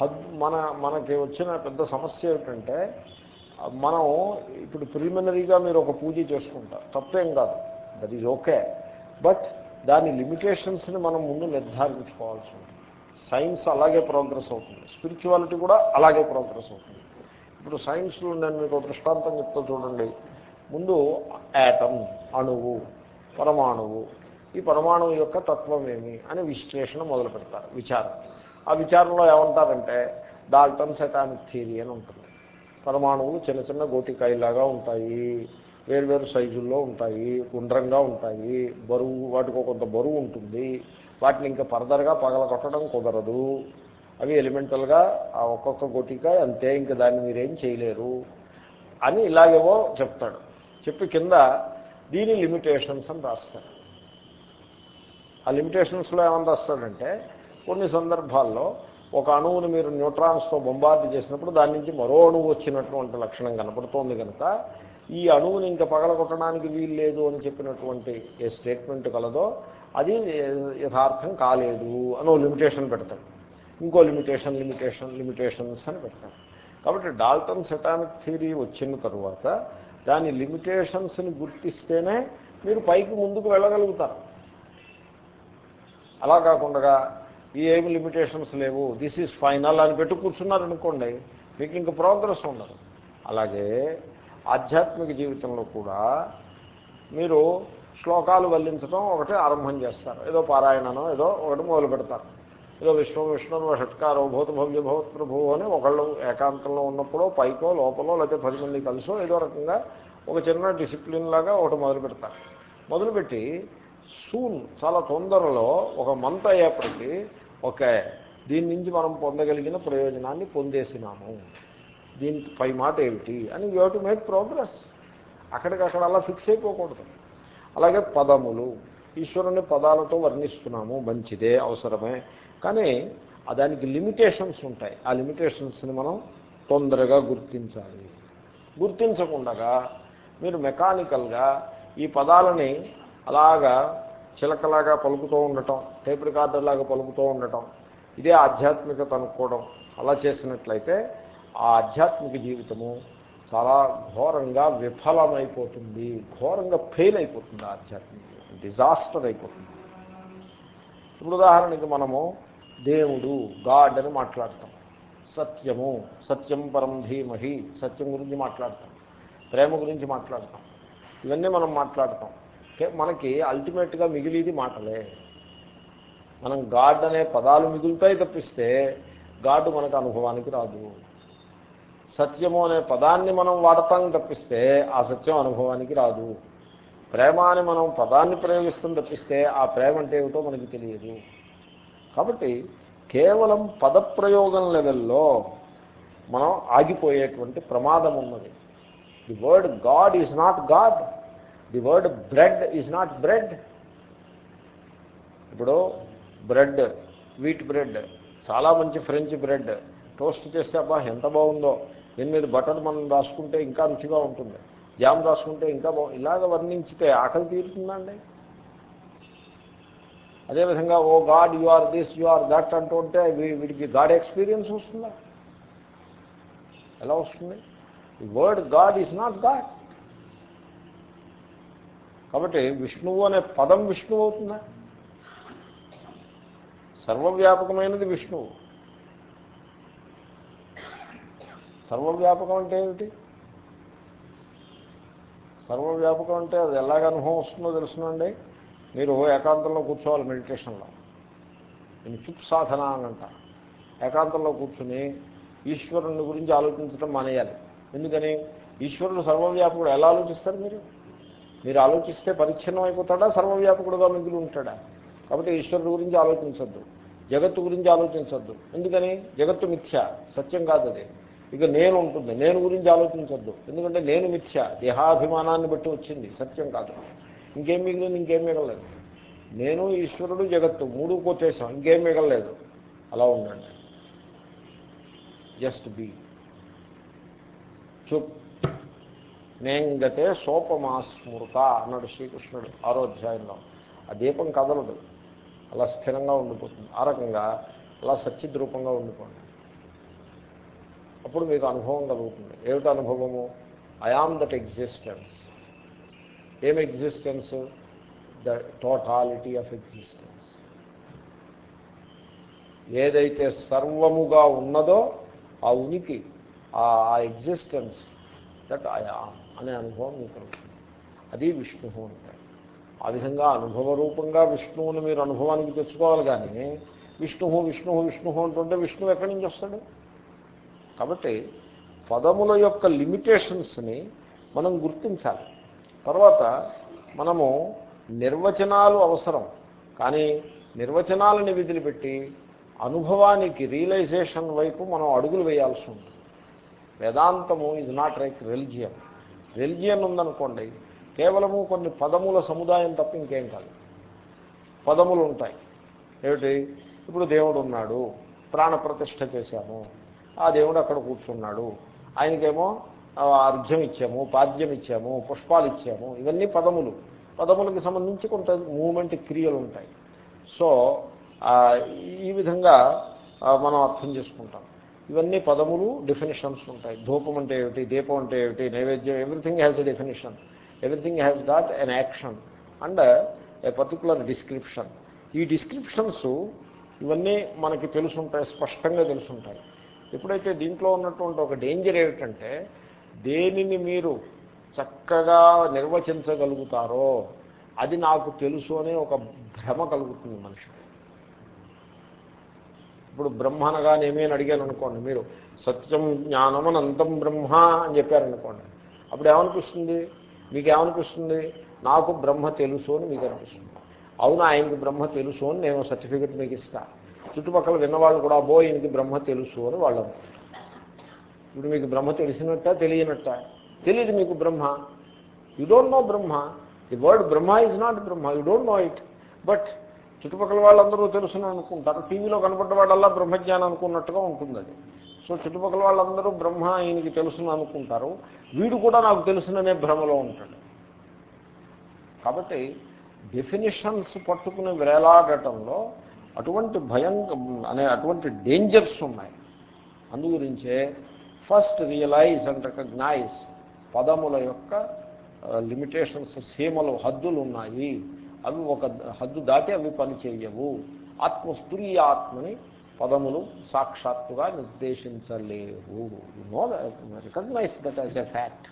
హద్ మన మనకి వచ్చిన పెద్ద సమస్య ఏమిటంటే మనం ఇప్పుడు ప్రిలిమినరీగా మీరు ఒక పూజ చేసుకుంటారు. తప్పేం కాదు. దట్ ఈజ్ ఓకే బట్ దాని లిమిటేషన్స్ని మనం ముందు నిర్ధారించుకోవాల్సి ఉంటుంది. సైన్స్ అలాగే ప్రోగ్రెస్ అవుతుంది. స్పిరిచువాలిటీ కూడా అలాగే ప్రోగ్రెస్ అవుతుంది. ఇప్పుడు సైన్స్లో నేను మీకు దృష్టాంతం చెప్తా చూడండి. ముందు యాటమ్ అణువు పరమాణువు. ఈ పరమాణువు యొక్క తత్వం ఏమి అని విశ్లేషణ మొదలు పెడతారు విచారం. ఆ విచారంలో ఏమంటారంటే డాల్టన్ సెటానిక్ థియరీ అని ఉంటుంది. పరమాణువులు చిన్న చిన్న గోటికాయలాగా ఉంటాయి వేరువేరు సైజుల్లో ఉంటాయి గుండ్రంగా ఉంటాయి బరువు వాటికి కొంత బరువు ఉంటుంది వాటిని ఇంకా ఫర్దర్గా పగల కొట్టడం కుదరదు. అవి ఎలిమెంటల్గా ఆ ఒక్కొక్క గోటిక అంతే ఇంకా దాన్ని మీరేం చేయలేరు అని ఇలాగేవో చెప్తాడు. చెప్పి కింద దీని లిమిటేషన్స్ అని రాస్తాడు ఆ లిమిటేషన్స్లో ఏమని రాస్తాడంటే కొన్ని సందర్భాల్లో ఒక అణువుని మీరు న్యూట్రాన్స్తో బొంబార్డు చేసినప్పుడు దాని నుంచి మరో అణువు వచ్చినటువంటి లక్షణం కనపడుతోంది కనుక ఈ అణువుని ఇంకా పగలగొట్టడానికి వీలు లేదు అని చెప్పినటువంటి ఏ స్టేట్మెంట్ కలదో అది యథార్థం కాలేదు అని ఓ లిమిటేషన్ పెడతాడు ఇంకో లిమిటేషన్ లిమిటేషన్ లిమిటేషన్స్ అని పెడతాడు కాబట్టి డాల్టన్ సెటానిక్ థియరీ వచ్చిన తరువాత దాని లిమిటేషన్స్ని గుర్తిస్తేనే మీరు పైకి ముందుకు వెళ్ళగలుగుతారు. అలా కాకుండా ఈ ఏమి లిమిటేషన్స్ లేవు. దిస్ ఈజ్ ఫైనల్ అని పెట్టు కూర్చున్నారనుకోండి మీకు ఇంక ప్రోగ్రెస్ ఉండదు. అలాగే ఆధ్యాత్మిక జీవితంలో కూడా మీరు శ్లోకాలు వల్లించడం ఒకటి ఆరంభం చేస్తారు. ఏదో పారాయణనో ఏదో ఒకటి మొదలు పెడతారు. ఏదో విశ్వం విష్ణువు షట్కారో భూత భవ్య భవత్ ప్రభు అని ఒకళ్ళు ఏకాంతంలో ఉన్నప్పుడో పైకో లోపలో లేకపోతే పది మంది కలిసో ఏదో రకంగా ఒక చిన్న డిసిప్లిన్ లాగా ఒకటి మొదలు పెడతారు. మొదలుపెట్టి సూన్ చాలా తొందరలో ఒక మంత్ అయ్యేప్పటికీ ఓకే దీని నుంచి మనం పొందగలిగిన ప్రయోజనాన్ని పొందేసినాము. దీని పై మాట ఏమిటి? అని యూ టు మేక్ ప్రోగ్రెస్ అక్కడికక్కడ అలా ఫిక్స్ అయిపోకూడదు. అలాగే పదములు. ఈశ్వరుని పదాలతో వర్ణిస్తున్నాము. మంచిదే అవసరమే. కానీ దానికి లిమిటేషన్స్ ఉంటాయి. ఆ లిమిటేషన్స్ని మనం తొందరగా గుర్తించాలి. గుర్తించకుండా మీరు మెకానికల్గా ఈ పదాలని అలాగా చిలకలాగా పలుకుతూ ఉండటం టేప్ రికార్డర్లాగా పలుకుతూ ఉండటం ఇదే ఆధ్యాత్మికత అనుకోవడం అలా చేసినట్లయితే ఆ ఆధ్యాత్మిక జీవితము చాలా ఘోరంగా విఫలమైపోతుంది ఘోరంగా ఫెయిల్ అయిపోతుంది ఆధ్యాత్మిక డిజాస్టర్ అయిపోతుంది. ఇప్పుడు ఉదాహరణకి మనము దేవుడు గాడ్ అని మాట్లాడతాం. సత్యము సత్యం పరం ధీమహి సత్యం గురించి మాట్లాడతాం. ప్రేమ గురించి మాట్లాడతాం. ఇవన్నీ మనం మాట్లాడతాం. మనకి అల్టిమేట్గా మిగిలిది మాటలే. మనం గాడ్ అనే పదాలు మిగులుతాయి తప్పిస్తే గాడ్ మనకు అనుభవానికి రాదు. సత్యము అనే పదాన్ని మనం వాడతాం తప్పిస్తే ఆ సత్యం అనుభవానికి రాదు. ప్రేమ అని మనం పదాన్ని ప్రయోగిస్తాం తప్పిస్తే ఆ ప్రేమ అంటే ఏమిటో మనకి తెలియదు. కాబట్టి కేవలం పదప్రయోగం లెవెల్లో మనం ఆగిపోయేటువంటి ప్రమాదం ఉన్నది. The word God is not God the word bread is not bread ఇప్పుడు బ్రెడ్ వీట్ బ్రెడ్ చాలా మంచి ఫ్రెంచ్ బ్రెడ్ టోస్ట్ చేస్తే అబ్బా ఎంత బాగుందో. దీని మీద బటర్ మనం రాసుకుంటే ఇంకా రుచిగా ఉంటుంది. జామ్ రాసుకుంటే ఇంకా బాగు ఇలాగ వర్ణించితే ఆకలి తీరుతుందండి. అదేవిధంగా O God you are this you are that అంటూ ఉంటే వీడికి గాడ్ ఎక్స్పీరియన్స్ వస్తుందా? ఎలా వస్తుంది? The word God is not God కాబట్టి విష్ణువు అనే పదం విష్ణువు అవుతుందా సర్వవ్యాపకమైనది విష్ణువు. సర్వవ్యాపకం అంటే ఏమిటి? సర్వవ్యాపకం అంటే అది ఎలాగ అనుభవం వస్తుందో తెలుసునండి. మీరు ఏకాంతంలో కూర్చోవాలి మెడిటేషన్లో. నేను చుప్ సాధన అని అంటారు. ఏకాంతంలో కూర్చుని ఈశ్వరుని గురించి ఆలోచించడం మానేయాలి. ఎందుకని? ఈశ్వరుడు సర్వవ్యాపకుడు ఎలా ఆలోచిస్తారు మీరు? మీరు ఆలోచిస్తే పరిచ్ఛిన్నం అయిపోతాడా సర్వవ్యాపకుడుగా మిగిలి ఉంటాడా కాబట్టి ఈశ్వరుడు గురించి ఆలోచించద్దు. జగత్తు గురించి ఆలోచించద్దు. ఎందుకని? జగత్తు మిథ్య. సత్యం కాదు అది ఇక నేను ఉంటుంది. నేను గురించి ఆలోచించద్దు. ఎందుకంటే నేను మిథ్య. దేహాభిమానాన్ని బట్టి వచ్చింది. సత్యం కాదు. ఇంకేం మిగిలింది? ఇంకేం మిగలలేదు. నేను ఈశ్వరుడు జగత్తు మూడు కొట్టేశాం ఇంకేం మిగలలేదు. అలా ఉండండి. Just be. చూ నేంగతే సోపమాస్మృత అన్నాడు శ్రీకృష్ణుడు ఆరో అధ్యాయంలో. ఆ దీపం కదలదు. అలా స్థిరంగా ఉండిపోతుంది. ఆ రకంగా అలా సచ్చిద్రూపంగా ఉండిపోండి. అప్పుడు మీకు అనుభవం కలుగుతుంది. ఏమిటి అనుభవము? ఐ ఆమ్ దట్ ఎగ్జిస్టెన్స్ ఏం existence the totality of existence ఏదైతే సర్వముగా ఉన్నదో ఆ ఉనికి ఆ ఎగ్జిస్టెన్స్ దట్ ఐ ఆమ్ అనే అనుభవం మీకు కలుగుతుంది అది విష్ణువు అంటే ఆ విధంగా అనుభవ రూపంగా విష్ణువుని మీరు అనుభవానికి తెచ్చుకోవాలి కానీ విష్ణువు విష్ణువు విష్ణు అంటుంటే విష్ణువు ఎక్కడి నుంచి వస్తాడు? కాబట్టి పదముల యొక్క లిమిటేషన్స్ని మనం గుర్తించాలి. తర్వాత మనము నిర్వచనాలు అవసరం. కానీ నిర్వచనాలని విదిలిపెట్టి అనుభవానికి రియలైజేషన్ వైపు మనం అడుగులు వేయాల్సి ఉంటుంది. వేదాంతము is not like religion religion ఉందనుకోండి కేవలము కొన్ని పదముల సముదాయం తప్ప ఇంకేం కాదు. పదములు ఉంటాయి. ఏమిటి? ఇప్పుడు దేవుడు ఉన్నాడు ప్రాణప్రతిష్ఠ చేశాము ఆ దేవుడు అక్కడ కూర్చున్నాడు ఆయనకేమో అర్ఘ్యం ఇచ్చాము పాద్యం ఇచ్చాము పుష్పాలు ఇచ్చాము ఇవన్నీ పదములు. పదములకు సంబంధించి కొంత మూమెంట్ క్రియలు ఉంటాయి. సో ఈ విధంగా మనం అర్థం చేసుకుంటాం. ఇవన్నీ పదములు డెఫినేషన్స్ ఉంటాయి. ధూపం అంటే ఏమిటి? దీపం అంటే ఏమిటి? నైవేద్యం everything has a definition everything has got an action and a particular description ఈ డిస్క్రిప్షన్స్ ఇవన్నీ మనకి తెలుసుంటాయి స్పష్టంగా తెలుసుంటాయి. ఎప్పుడైతే దీంట్లో ఉన్నటువంటి ఒక డేంజర్ ఏమిటంటే దేనిని మీరు చక్కగా నిర్వచించగలుగుతారో అది నాకు తెలుసు అనే ఒక భ్రమ కలుగుతుంది మనిషికి. ఇప్పుడు బ్రహ్మ అనగానేమీ అని అడిగాను అనుకోండి మీరు సత్యం జ్ఞానం అనంతం బ్రహ్మ అని చెప్పారనుకోండి అప్పుడు ఏమనిపిస్తుంది? మీకేమనిపిస్తుంది? నాకు బ్రహ్మ తెలుసు అని మీకు అనిపిస్తుంది అవును ఆయనకి బ్రహ్మ తెలుసు అని నేను సర్టిఫికెట్ మీకు ఇస్తాను చుట్టుపక్కల విన్నవాళ్ళు కూడా అబో ఈయనకి బ్రహ్మ తెలుసు అని వాళ్ళు ఇప్పుడు మీకు బ్రహ్మ తెలిసినట్ట తెలియనట్ట? తెలియదు మీకు Brahma. You don't know Brahma. The word Brahma is not Brahma. You don't know it but చుట్టుపక్కల వాళ్ళందరూ తెలుసును అనుకుంటారు. టీవీలో కనపడ్డ వాళ్ళల్లా బ్రహ్మజ్ఞానం అనుకున్నట్టుగా ఉంటుంది అది. సో చుట్టుపక్కల వాళ్ళందరూ బ్రహ్మ ఈయనకి తెలుసును అనుకుంటారు. వీడు కూడా నాకు తెలుసుననే భ్రమలో ఉంటాడు. కాబట్టి డెఫినిషన్స్ పట్టుకుని వేలాడటంలో అటువంటి భయం అనే అటువంటి డేంజర్స్ ఉన్నాయి. అందు గురించే ఫస్ట్ రియలైజ్ అండ్ రికగ్నైజ్ పదముల యొక్క uh, లిమిటేషన్స్ సీమలు హద్దులు ఉన్నాయి అవి ఒక హద్దు దాటి అవి పనిచేయవు. ఆత్మని పదములు సాక్షాత్తుగా నిర్దేశించలేవు. No recognise that as a fact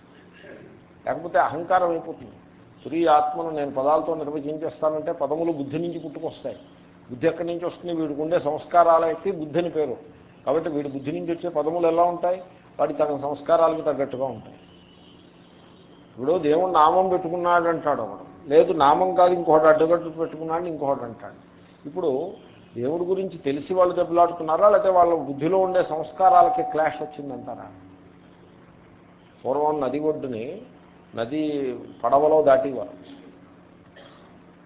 లేకపోతే అహంకారం అయిపోతుంది. స్త్రీ ఆత్మను నేను పదాలతో నిర్వచించేస్తానంటే పదములు బుద్ధి నుంచి పుట్టుకొస్తాయి. బుద్ధి ఎక్కడి నుంచి వస్తుంది? వీడికి ఉండే సంస్కారాలకి బుద్ధిని పేరు. కాబట్టి వీడి బుద్ధి నుంచి వచ్చే పదములు ఎలా ఉంటాయి? వాడి తన సంస్కారాలకు తగ్గట్టుగా ఉంటాయి. ఇప్పుడు దేవుడు నామం పెట్టుకున్నాడు అంటాడు ఒకడు. లేదు నామం కాదు ఇంకొకటి అడ్డుగట్టు పెట్టుకున్నాడు ఇంకొకటి అంటాడు. ఇప్పుడు దేవుడి గురించి తెలిసి వాళ్ళు దెబ్బలాడుతున్నారా లేకపోతే వాళ్ళ బుద్ధిలో ఉండే సంస్కారాలకి క్లాష్ వచ్చిందంటారా? పూర్వం నది ఒడ్డుని నది పడవలో దాటేవారు.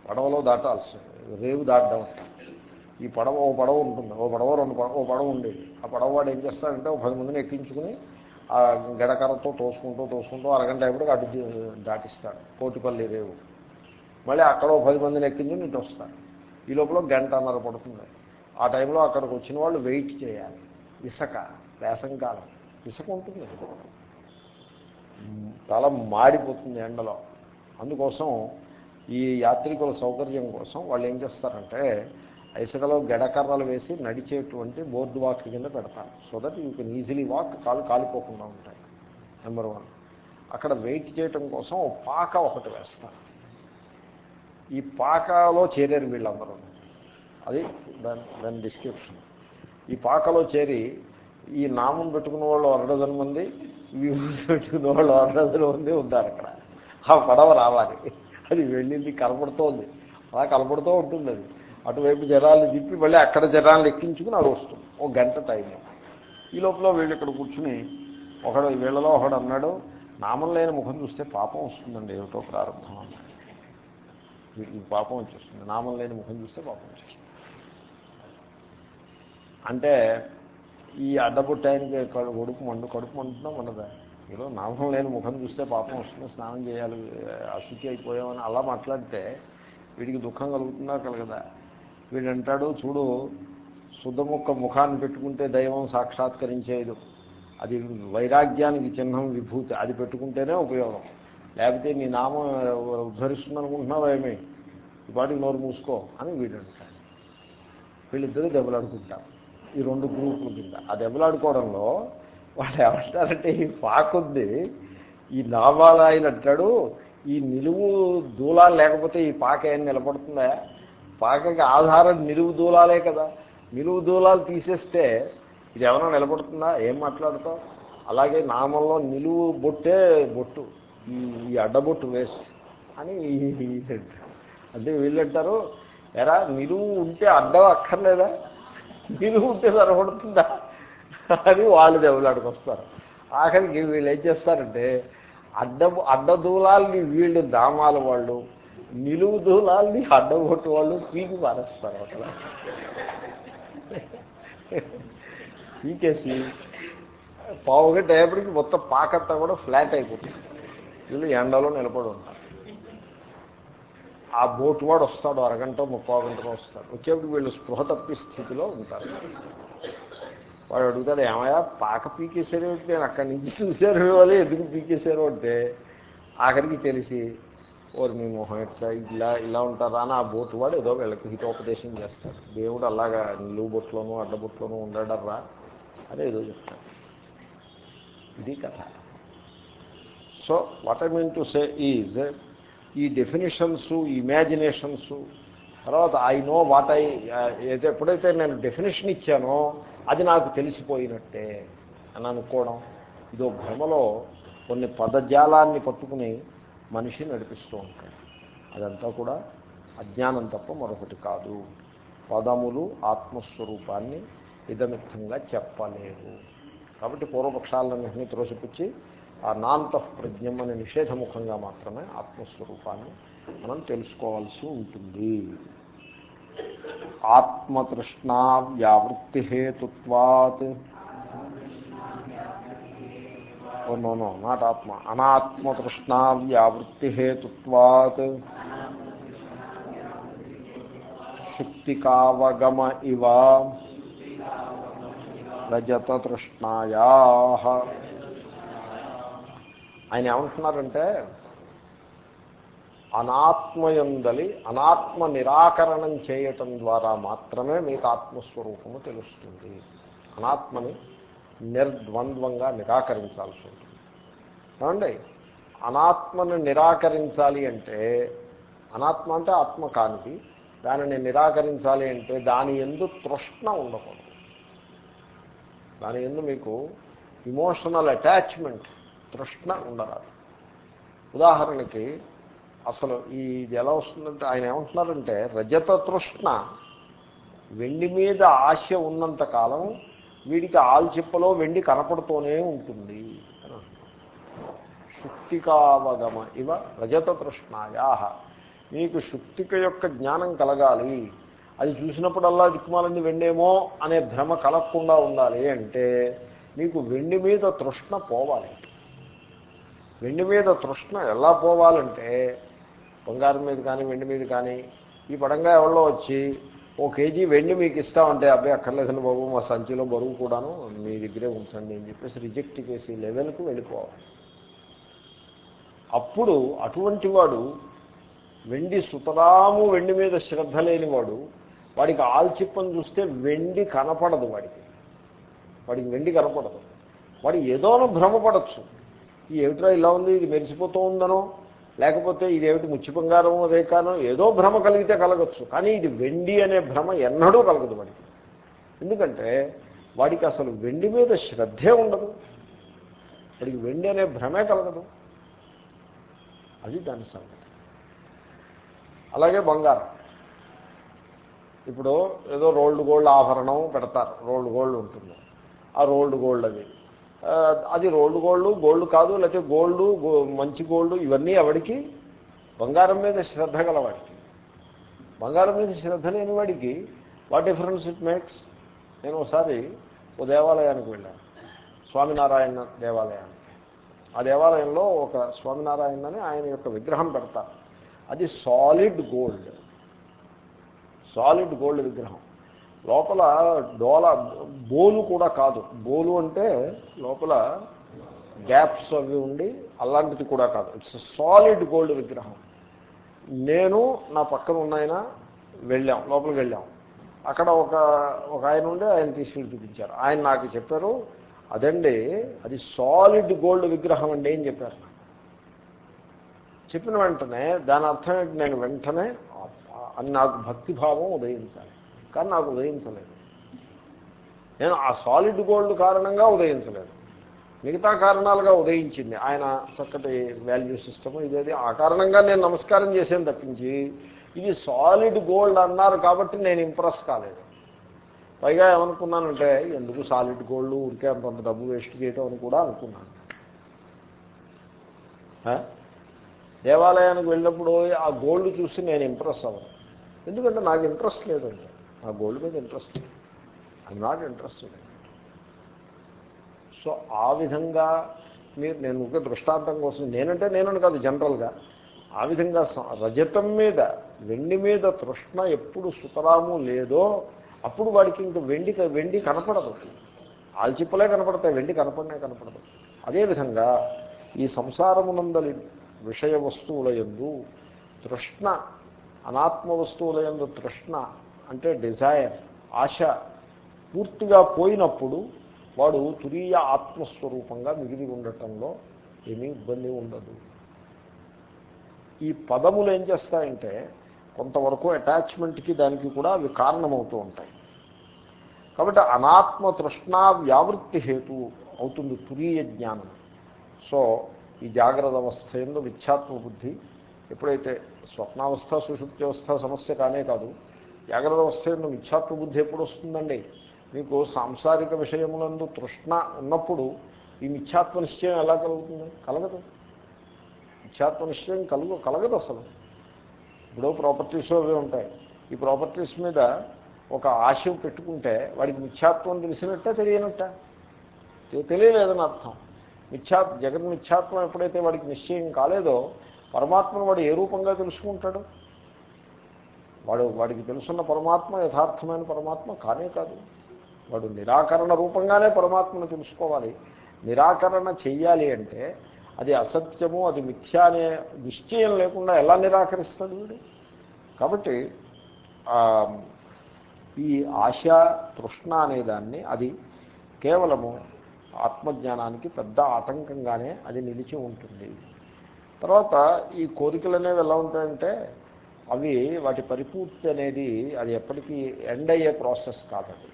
పడవలో దాటాల్సి రేవు దాటడం ఈ పడవ ఓ పడవ ఉంటుంది ఓ పడవ రెండు పడవ ఓ పడవ ఉండేది. ఆ పడవ వాడు ఏం చేస్తాడంటే ఓ పది మందిని ఎక్కించుకుని ఆ గడకరతో తోసుకుంటూ తోసుకుంటూ అరగంట అయిపోయి అటు దాటిస్తాడు కోటిపల్లి రేవు. మళ్ళీ అక్కడ పది మందిని ఎక్కించుకుని ఇటు వస్తారు. ఈ లోపల గంటన్నర పడుతుంది. ఆ టైంలో అక్కడికి వచ్చిన వాళ్ళు వెయిట్ చేయాలి. ఇసక వేసంకాలం. ఇసుక ఉంటుంది. చాలా మాడిపోతుంది ఎండలో. అందుకోసం ఈ యాత్రికుల సౌకర్యం కోసం వాళ్ళు ఏం చేస్తారంటే ఇసుకలో గడకర్రలు వేసి నడిచేటువంటి బోర్డు వాక్ కింద పెడతారు. So that you can easily walk కాలు కాలిపోకుండా ఉంటాయి. నెంబర్ వన్ అక్కడ వెయిట్ చేయటం కోసం పాక ఒకటి వేస్తారు. ఈ పాకలో చేరారు వీళ్ళందరూ. అది దాని దాని డిస్క్రిప్షన్ ఈ పాకలో చేరి ఈ నామం పెట్టుకున్న వాళ్ళు అరడజన్ మంది విభూతి పెట్టుకున్న వాళ్ళు అరడజన్ మంది ఉంటారు అక్కడ. ఆ పడవ రావాలి. అది వెళ్ళింది కనపడుతోంది. అలా కనపడుతూ ఉంటుంది అది. అటువైపు జనాలు తిప్పి మళ్ళీ అక్కడ జనాలు ఎక్కించుకుని అది వస్తుంది. ఒక గంట టైం ఈ లోపల వీళ్ళు ఇక్కడ కూర్చుని ఒకడు వీళ్ళలో ఒకడు అన్నాడు నామం లేని ముఖం చూస్తే పాపం వస్తుందండి ఏమిటో ప్రారంభం అన్నాడు. వీటికి పాపం వచ్చేస్తుంది. నామం లేని ముఖం చూస్తే పాపం వచ్చేస్తుంది. అంటే ఈ అడ్డపుట్టానికి కొడుకు మండు కడుపు మంటున్నా ఉండదా మీరు నామం లేని ముఖం చూస్తే పాపం వస్తుంది. స్నానం చేయాలి అశుచి అయిపోయామని అలా మాట్లాడితే వీడికి దుఃఖం కలుగుతుందా కలగదా? వీడంటాడు చూడు శుద్ధముక్క ముఖాన్ని పెట్టుకుంటే దైవం సాక్షాత్కరించేది. అది వైరాగ్యానికి చిహ్నం విభూతి. అది పెట్టుకుంటేనే ఉపయోగం. లేకపోతే నీ నామం ఉద్ధరిస్తుంది అనుకుంటున్నావా ఏమి? ఈ పాటికి నోరు మూసుకో అని వీడు అంటాడు వీళ్ళిద్దరూ దెబ్బలాడుకుంటారు. ఈ రెండు గ్రూపుల కింద. ఆ దెబ్బలాడుకోవడంలో వాళ్ళు ఏమంటారంటే ఈ పాకుంది ఈ నామాలు ఆయన అంటాడు ఈ నిలువు దూలాలు లేకపోతే ఈ పాక ఏం నిలబడుతుందా? పాకకి ఆధారం నిలువు దూలాలే కదా. నిలువు దూలాలు తీసేస్తే ఇది ఏమైనా నిలబడుతుందా? ఏం మాట్లాడతావు? అలాగే నామంలో నిలువు బొట్టే బొట్టు. ఈ ఈ అడ్డబొట్టు వేస్ట్ అని అంటే వీళ్ళంటారు ఎరా నిలువు ఉంటే అడ్డం అక్కర్లేదా? నిలువు ఉంటే సరిపడుతుందా? అని వాళ్ళు దెబ్బలాడికి వస్తారు. ఆఖరికి వీళ్ళు ఏం చేస్తారంటే అడ్డ అడ్డదూలాలని వీళ్ళు దామాల వాళ్ళు నిలువు దూలాల్ని అడ్డగొట్టు వాళ్ళు పీకి పారేస్తారు అక్కడ. పీకేసి పావుగంట అయ్యేప్పటికి మొత్తం పాకంతా కూడా ఫ్లాట్ అయిపోతుంది. వీళ్ళు ఎండలో నిలబడి ఉంటారు. ఆ బోటు వాడు వస్తాడు అరగంట ముప్పై గంటలో వస్తాడు. వచ్చేప్పుడు వీళ్ళు స్పృహ తప్పి స్థితిలో ఉంటారు. వాడు అడుగుతాడు ఏమయ్యా పాక పీకేశారు అంటే నేను అక్కడి నుంచి చూశారు వాళ్ళు ఎందుకు పీకేశారు? అంటే ఆఖరికి తెలిసి ఓరు మీ మొహం ఎట్సా ఇలా ఇలా ఉంటారా? అని ఆ బోటు వాడు ఏదో వీళ్ళకి హితోపదేశం చేస్తాడు. దేవుడు అలాగా నిలువు బొట్లోనూ అడ్డబొట్లోనూ ఉండడర్రా? అని ఏదో చెప్తాడు. ఇది కథ. So what I mean to say is ఈ డెఫినేషన్స్ ఇమాజినేషన్స్ తర్వాత ఐ నో వాట్ ఐ ఏదో ఎప్పుడైతే నేను డెఫినేషన్ ఇచ్చానో అది నాకు తెలిసిపోయినట్టే అని అనుకోవడం. ఇదో భ్రమలో కొన్ని పదజాలాన్ని పట్టుకుని మనిషి నడిపిస్తూ ఉంటాడు. అదంతా కూడా అజ్ఞానం తప్ప మరొకటి కాదు. పదములు ఆత్మస్వరూపాన్ని ఇదమిత్తంగా చెప్పలేవు కాబట్టి పూర్వపక్షాలన్నింటినీ త్రోసిపుచ్చి ఆ నాంత ప్రజ్ఞం అనే నిషేధముఖంగా మాత్రమే ఆత్మస్వరూపాన్ని మనం తెలుసుకోవాల్సి ఉంటుంది. ఆత్మతృష్ణా వ్యావృత్తి హేతుత్వాత్. No no not atma. అనాత్మతృష్ణా వ్యావృత్తి హేతుత్వాత్. శుక్తికావగమ ఇవ. రజతతృష్ణాయా. ఆయన ఏమంటున్నారంటే అనాత్మయందలి అనాత్మ నిరాకరణం చేయటం ద్వారా మాత్రమే మీకు ఆత్మస్వరూపము తెలుస్తుంది. అనాత్మని నిర్ద్వంద్వంగా నిరాకరించాల్సి ఉంటుంది. ఏమండి? అనాత్మను నిరాకరించాలి అంటే అనాత్మ అంటే ఆత్మ కానిది దానిని నిరాకరించాలి అంటే దాని ఎందు తృష్ణ ఉండకూడదు. దాని ఎందు మీకు ఇమోషనల్ అటాచ్మెంట్ తృష్ణ ఉండరాదు. ఉదాహరణకి అసలు ఈ ఇది ఎలా వస్తుందంటే ఆయన ఏమంటున్నారంటే రజత తృష్ణ వెండి మీద ఆశ ఉన్నంత కాలం వీడికి ఆల్చిప్పలో వెండి కనపడుతూనే ఉంటుంది. శుక్తికావగమ ఇవ రజత తృష్ణాయా మీకు శుక్తిక యొక్క జ్ఞానం కలగాలి. అది చూసినప్పుడల్లా దిక్కుమాలండి వెండేమో అనే భ్రమ కలగకుండా ఉండాలి అంటే నీకు వెండి మీద తృష్ణ పోవాలి. వెండి మీద తృష్ణ ఎలా పోవాలంటే బంగారం మీద కానీ వెండి మీద కానీ ఈ పడంగా ఎవరో వచ్చి ఓ కేజీ వెండి మీకు ఇస్తామంటే అబ్బాయి అక్కర్లేదండి బాబు మా సంచిలో బరువు కూడాను మీ దగ్గరే ఉంచండి అని చెప్పేసి రిజెక్ట్ చేసి లెవెల్కు వెళ్ళిపోవాలి. అప్పుడు అటువంటి వాడు వెండి సుతరాము వెండి మీద శ్రద్ధ లేనివాడు వాడికి ఆల్చిప్పని చూస్తే వెండి కనపడదు వాడికి. వాడికి వెండి కనపడదు. వాడు ఏదోనో భ్రమపడచ్చు. ఈ ఏమిట్రా ఇలా ఉంది? ఇది మెరిసిపోతూ ఉందనో? లేకపోతే ఇదేమిటి ముచ్చి బంగారం అదే కానో ఏదో భ్రమ కలిగితే కలగచ్చు. కానీ ఇది వెండి అనే భ్రమ ఎన్నడూ కలగదు వాడికి. ఎందుకంటే వాడికి అసలు వెండి మీద శ్రద్ధే ఉండదు. వాడికి వెండి అనే భ్రమే కలగదు. అది దాని సంగతి. అలాగే బంగారం. ఇప్పుడు ఏదో రోల్డ్ గోల్డ్ ఆభరణం పెడతారు. రోల్డ్ గోల్డ్ ఉంటుంది. ఆ రోల్డ్ గోల్డ్ అది. అది రోల్డ్ గోల్డ్ గోల్డ్ కాదు లేకపోతే గోల్డ్ మంచి గోల్డ్ ఇవన్నీ ఎవడికి? బంగారం మీద శ్రద్ధ గలవాడికి బంగారం మీద శ్రద్ధ లేని వాడికి వాట్ డిఫరెన్స్ ఇట్ మేక్స్ నేను ఒకసారి ఓ దేవాలయానికి వెళ్ళాను. స్వామినారాయణ దేవాలయానికి. ఆ దేవాలయంలో ఒక స్వామినారాయణ అని ఆయన యొక్క విగ్రహం పెడతారు. అది సాలిడ్ గోల్డ్ సాలిడ్ గోల్డ్ విగ్రహం. లోపల డోల బోలు కూడా కాదు. బోలు అంటే లోపల గ్యాప్స్ అవి ఉండి అలాంటిది కూడా కాదు. ఇట్స్ సాలిడ్ గోల్డ్ విగ్రహం. నేను నా పక్కన ఉన్నాయన వెళ్ళాం లోపలికి వెళ్ళాం. అక్కడ ఒక ఒక ఆయన ఉండి ఆయన తీసుకెళ్ళి చూపించారు. ఆయన నాకు చెప్పారు అదండి అది సాలిడ్ గోల్డ్ విగ్రహం అండి అని చెప్పారు. చెప్పిన వెంటనే దాని అర్థం ఏంటి? నేను వెంటనే అని నాకు భక్తిభావం ఉదయించాలి. కానీ నాకు ఉదయించలేదు. నేను ఆ సాలిడ్ గోల్డ్ కారణంగా ఉదయించలేదు. మిగతా కారణాలుగా ఉదయించింది. ఆయన చక్కటి వాల్యూ సిస్టమ్ ఇదేది. ఆ కారణంగా నేను నమస్కారం చేసేది తప్పించి ఇది సాలిడ్ గోల్డ్ అన్నారు కాబట్టి నేను ఇంప్రెస్ కాలేదు. పైగా ఏమనుకున్నానంటే ఎందుకు సాలిడ్ గోల్డ్ ఉడికే అంత డబ్బు వేస్ట్ చేయటం అని కూడా అనుకున్నాను. దేవాలయానికి వెళ్ళినప్పుడు ఆ గోల్డ్ చూసి నేను ఇంప్రెస్ అవ్వను. ఎందుకంటే నాకు ఇంట్రెస్ట్ లేదండి. ఆ గోల్డ్ మీద interest I not interested so ఆ విధంగా మీరు నేను ఒక దృష్టాంతం కోసం నేనంటే నేనని కాదు జనరల్గా. ఆ విధంగా స- రజతం మీద వెండి మీద తృష్ణ ఎప్పుడు సుతరాము లేదో అప్పుడు వాడికి ఇంక వెండి వెండి కనపడదు. ఆల్చిప్పలే కనపడతాయి వెండి కనపడనే కనపడదు. అదేవిధంగా ఈ సంసారమునందలి విషయ వస్తువుల యందు తృష్ణ అనాత్మ వస్తువుల యందు తృష్ణ అంటే డిజైర్ ఆశ పూర్తిగా పోయినప్పుడు వాడు తురీయ ఆత్మస్వరూపంగా మిగిలి ఉండటంలో ఏమీ ఇబ్బంది ఉండదు. ఈ పదములు ఏం చేస్తాయంటే కొంతవరకు అటాచ్మెంట్కి దానికి కూడా అవి కారణమవుతూ ఉంటాయి. కాబట్టి అనాత్మ తృష్ణా వ్యావృత్తి హేతు అవుతుంది తురీయ జ్ఞానం. సో ఈ జాగ్రత్త అవస్థ ఎందు మిథ్యాత్మ బుద్ధి ఎప్పుడైతే స్వప్నావస్థ సుషుప్త్యవస్థ సమస్య కానే కాదు జాగ్రత్త అవస్థ ఎందు బుద్ధి ఎప్పుడు వస్తుందండి? మీకు సాంసారిక విషయములందు తృష్ణ ఉన్నప్పుడు ఈ మిథ్యాత్మ నిశ్చయం ఎలా కలుగుతుంది? కలగదు. మిథ్యాత్వ నిశ్చయం కలుగు కలగదు అసలు. ఇప్పుడు ప్రాపర్టీస్ అవి ఉంటాయి. ఈ ప్రాపర్టీస్ మీద ఒక ఆశ పెట్టుకుంటే వాడికి మిథ్యాత్వం తెలిసినట్టే తెలియనట్ట. తెలియలేదని అర్థం. మిథ్యా జగన్ మిథ్యాత్వం ఎప్పుడైతే వాడికి నిశ్చయం కాలేదో పరమాత్మను వాడు ఏ రూపంగా తెలుసుకుంటాడు? వాడు వాడికి తెలుసున్న పరమాత్మ యథార్థమైన పరమాత్మ కానే కాదు. వాడు నిరాకరణ రూపంగానే పరమాత్మను తెలుసుకోవాలి. నిరాకరణ చెయ్యాలి అంటే అది అసత్యము అది మిథ్య అనే నిశ్చయం లేకుండా ఎలా నిరాకరిస్తాడు వీడు? కాబట్టి ఈ ఆశ తృష్ణ అనేదాన్ని అది కేవలము ఆత్మజ్ఞానానికి పెద్ద ఆటంకంగానే అది నిలిచి ఉంటుంది. తర్వాత ఈ కోరికలు అనేవి ఎలా ఉంటాయంటే అవి వాటి పరిపూర్తి అనేది అది ఎప్పటికీ ఎండ్ అయ్యే ప్రాసెస్ కాదండి.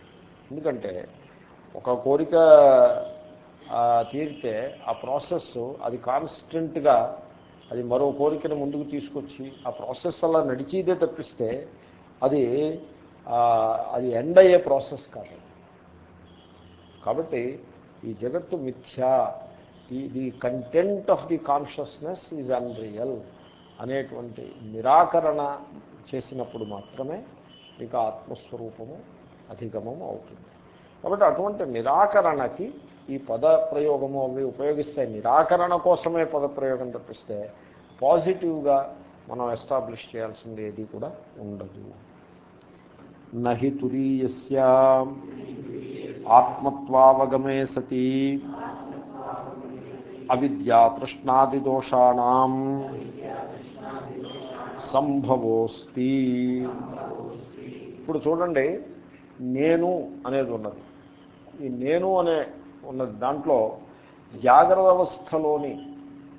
ఎందుకంటే ఒక కోరిక తీరితే ఆ ప్రాసెస్ అది కాన్స్టెంట్గా అది మరో కోరికను ముందుకు తీసుకొచ్చి ఆ ప్రాసెస్ అలా నడిచేదే తప్పిస్తే అది అది ఎండ్ అయ్యే ప్రాసెస్ కాదు. కాబట్టి ఈ జగత్తు మిథ్యా ఈ the content of the consciousness is unreal అనేటువంటి నిరాకరణ చేసినప్పుడు మాత్రమే మీకు ఆత్మస్వరూపము అధిగమము అవుతుంది. కాబట్టి అటువంటి నిరాకరణకి ఈ పద ప్రయోగము అవి ఉపయోగిస్తే నిరాకరణ కోసమే పదప్రయోగం తప్పిస్తే పాజిటివ్గా మనం ఎస్టాబ్లిష్ చేయాల్సింది ఏది కూడా ఉండదు. నహి తురీయస్య ఆత్మత్వావగమే సతి అవిద్యాతృష్ణాదిదోషాణం సంభవోస్తి. ఇప్పుడు చూడండి నేను అనేది ఉన్నది. ఈ నేను అనే ఉన్నది దాంట్లో జాగ్రత్త అవస్థలోని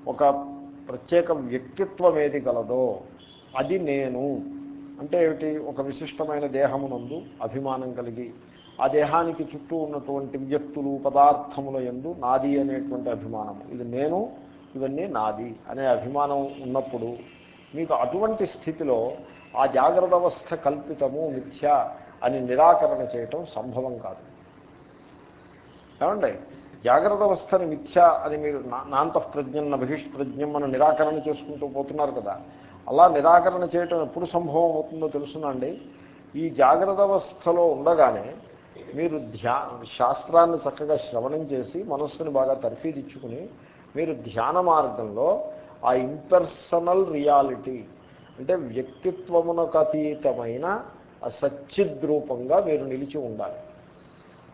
ఒక ప్రత్యేక వ్యక్తిత్వం ఏది గలదో అది నేను. అంటే ఏమిటి? ఒక విశిష్టమైన దేహమునందు అభిమానం కలిగి ఆ దేహానికి చుట్టూ ఉన్నటువంటి వ్యక్తులు పదార్థముల ఎందు నాది అనేటువంటి అభిమానము. ఇది నేను ఇవన్నీ నాది అనే అభిమానం ఉన్నప్పుడు మీకు అటువంటి స్థితిలో ఆ జాగ్రత్త అవస్థ కల్పితము మిథ్య అని నిరాకరణ చేయటం సంభవం కాదు. ఏమండి? జాగ్రత్త అవస్థని మిథ్య అని మీరు నా- నాంతఃప్రజ్ఞం బహిష్ప్రజ్ఞం అని నిరాకరణ చేసుకుంటూ పోతున్నారు కదా. అలా నిరాకరణ చేయటం ఎప్పుడు సంభవం అవుతుందో తెలుసునండి ఈ జాగ్రత్త అవస్థలో ఉండగానే మీరు ధ్యా శాస్త్రాన్ని చక్కగా శ్రవణం చేసి మనస్సును బాగా తర్ఫీదిచ్చుకుని మీరు ధ్యాన మార్గంలో ఆ ఇంపర్సనల్ రియాలిటీ అంటే వ్యక్తిత్వమునకు అతీతమైన ఆ సచ్చిద్రూపంగా మీరు నిలిచి ఉండాలి.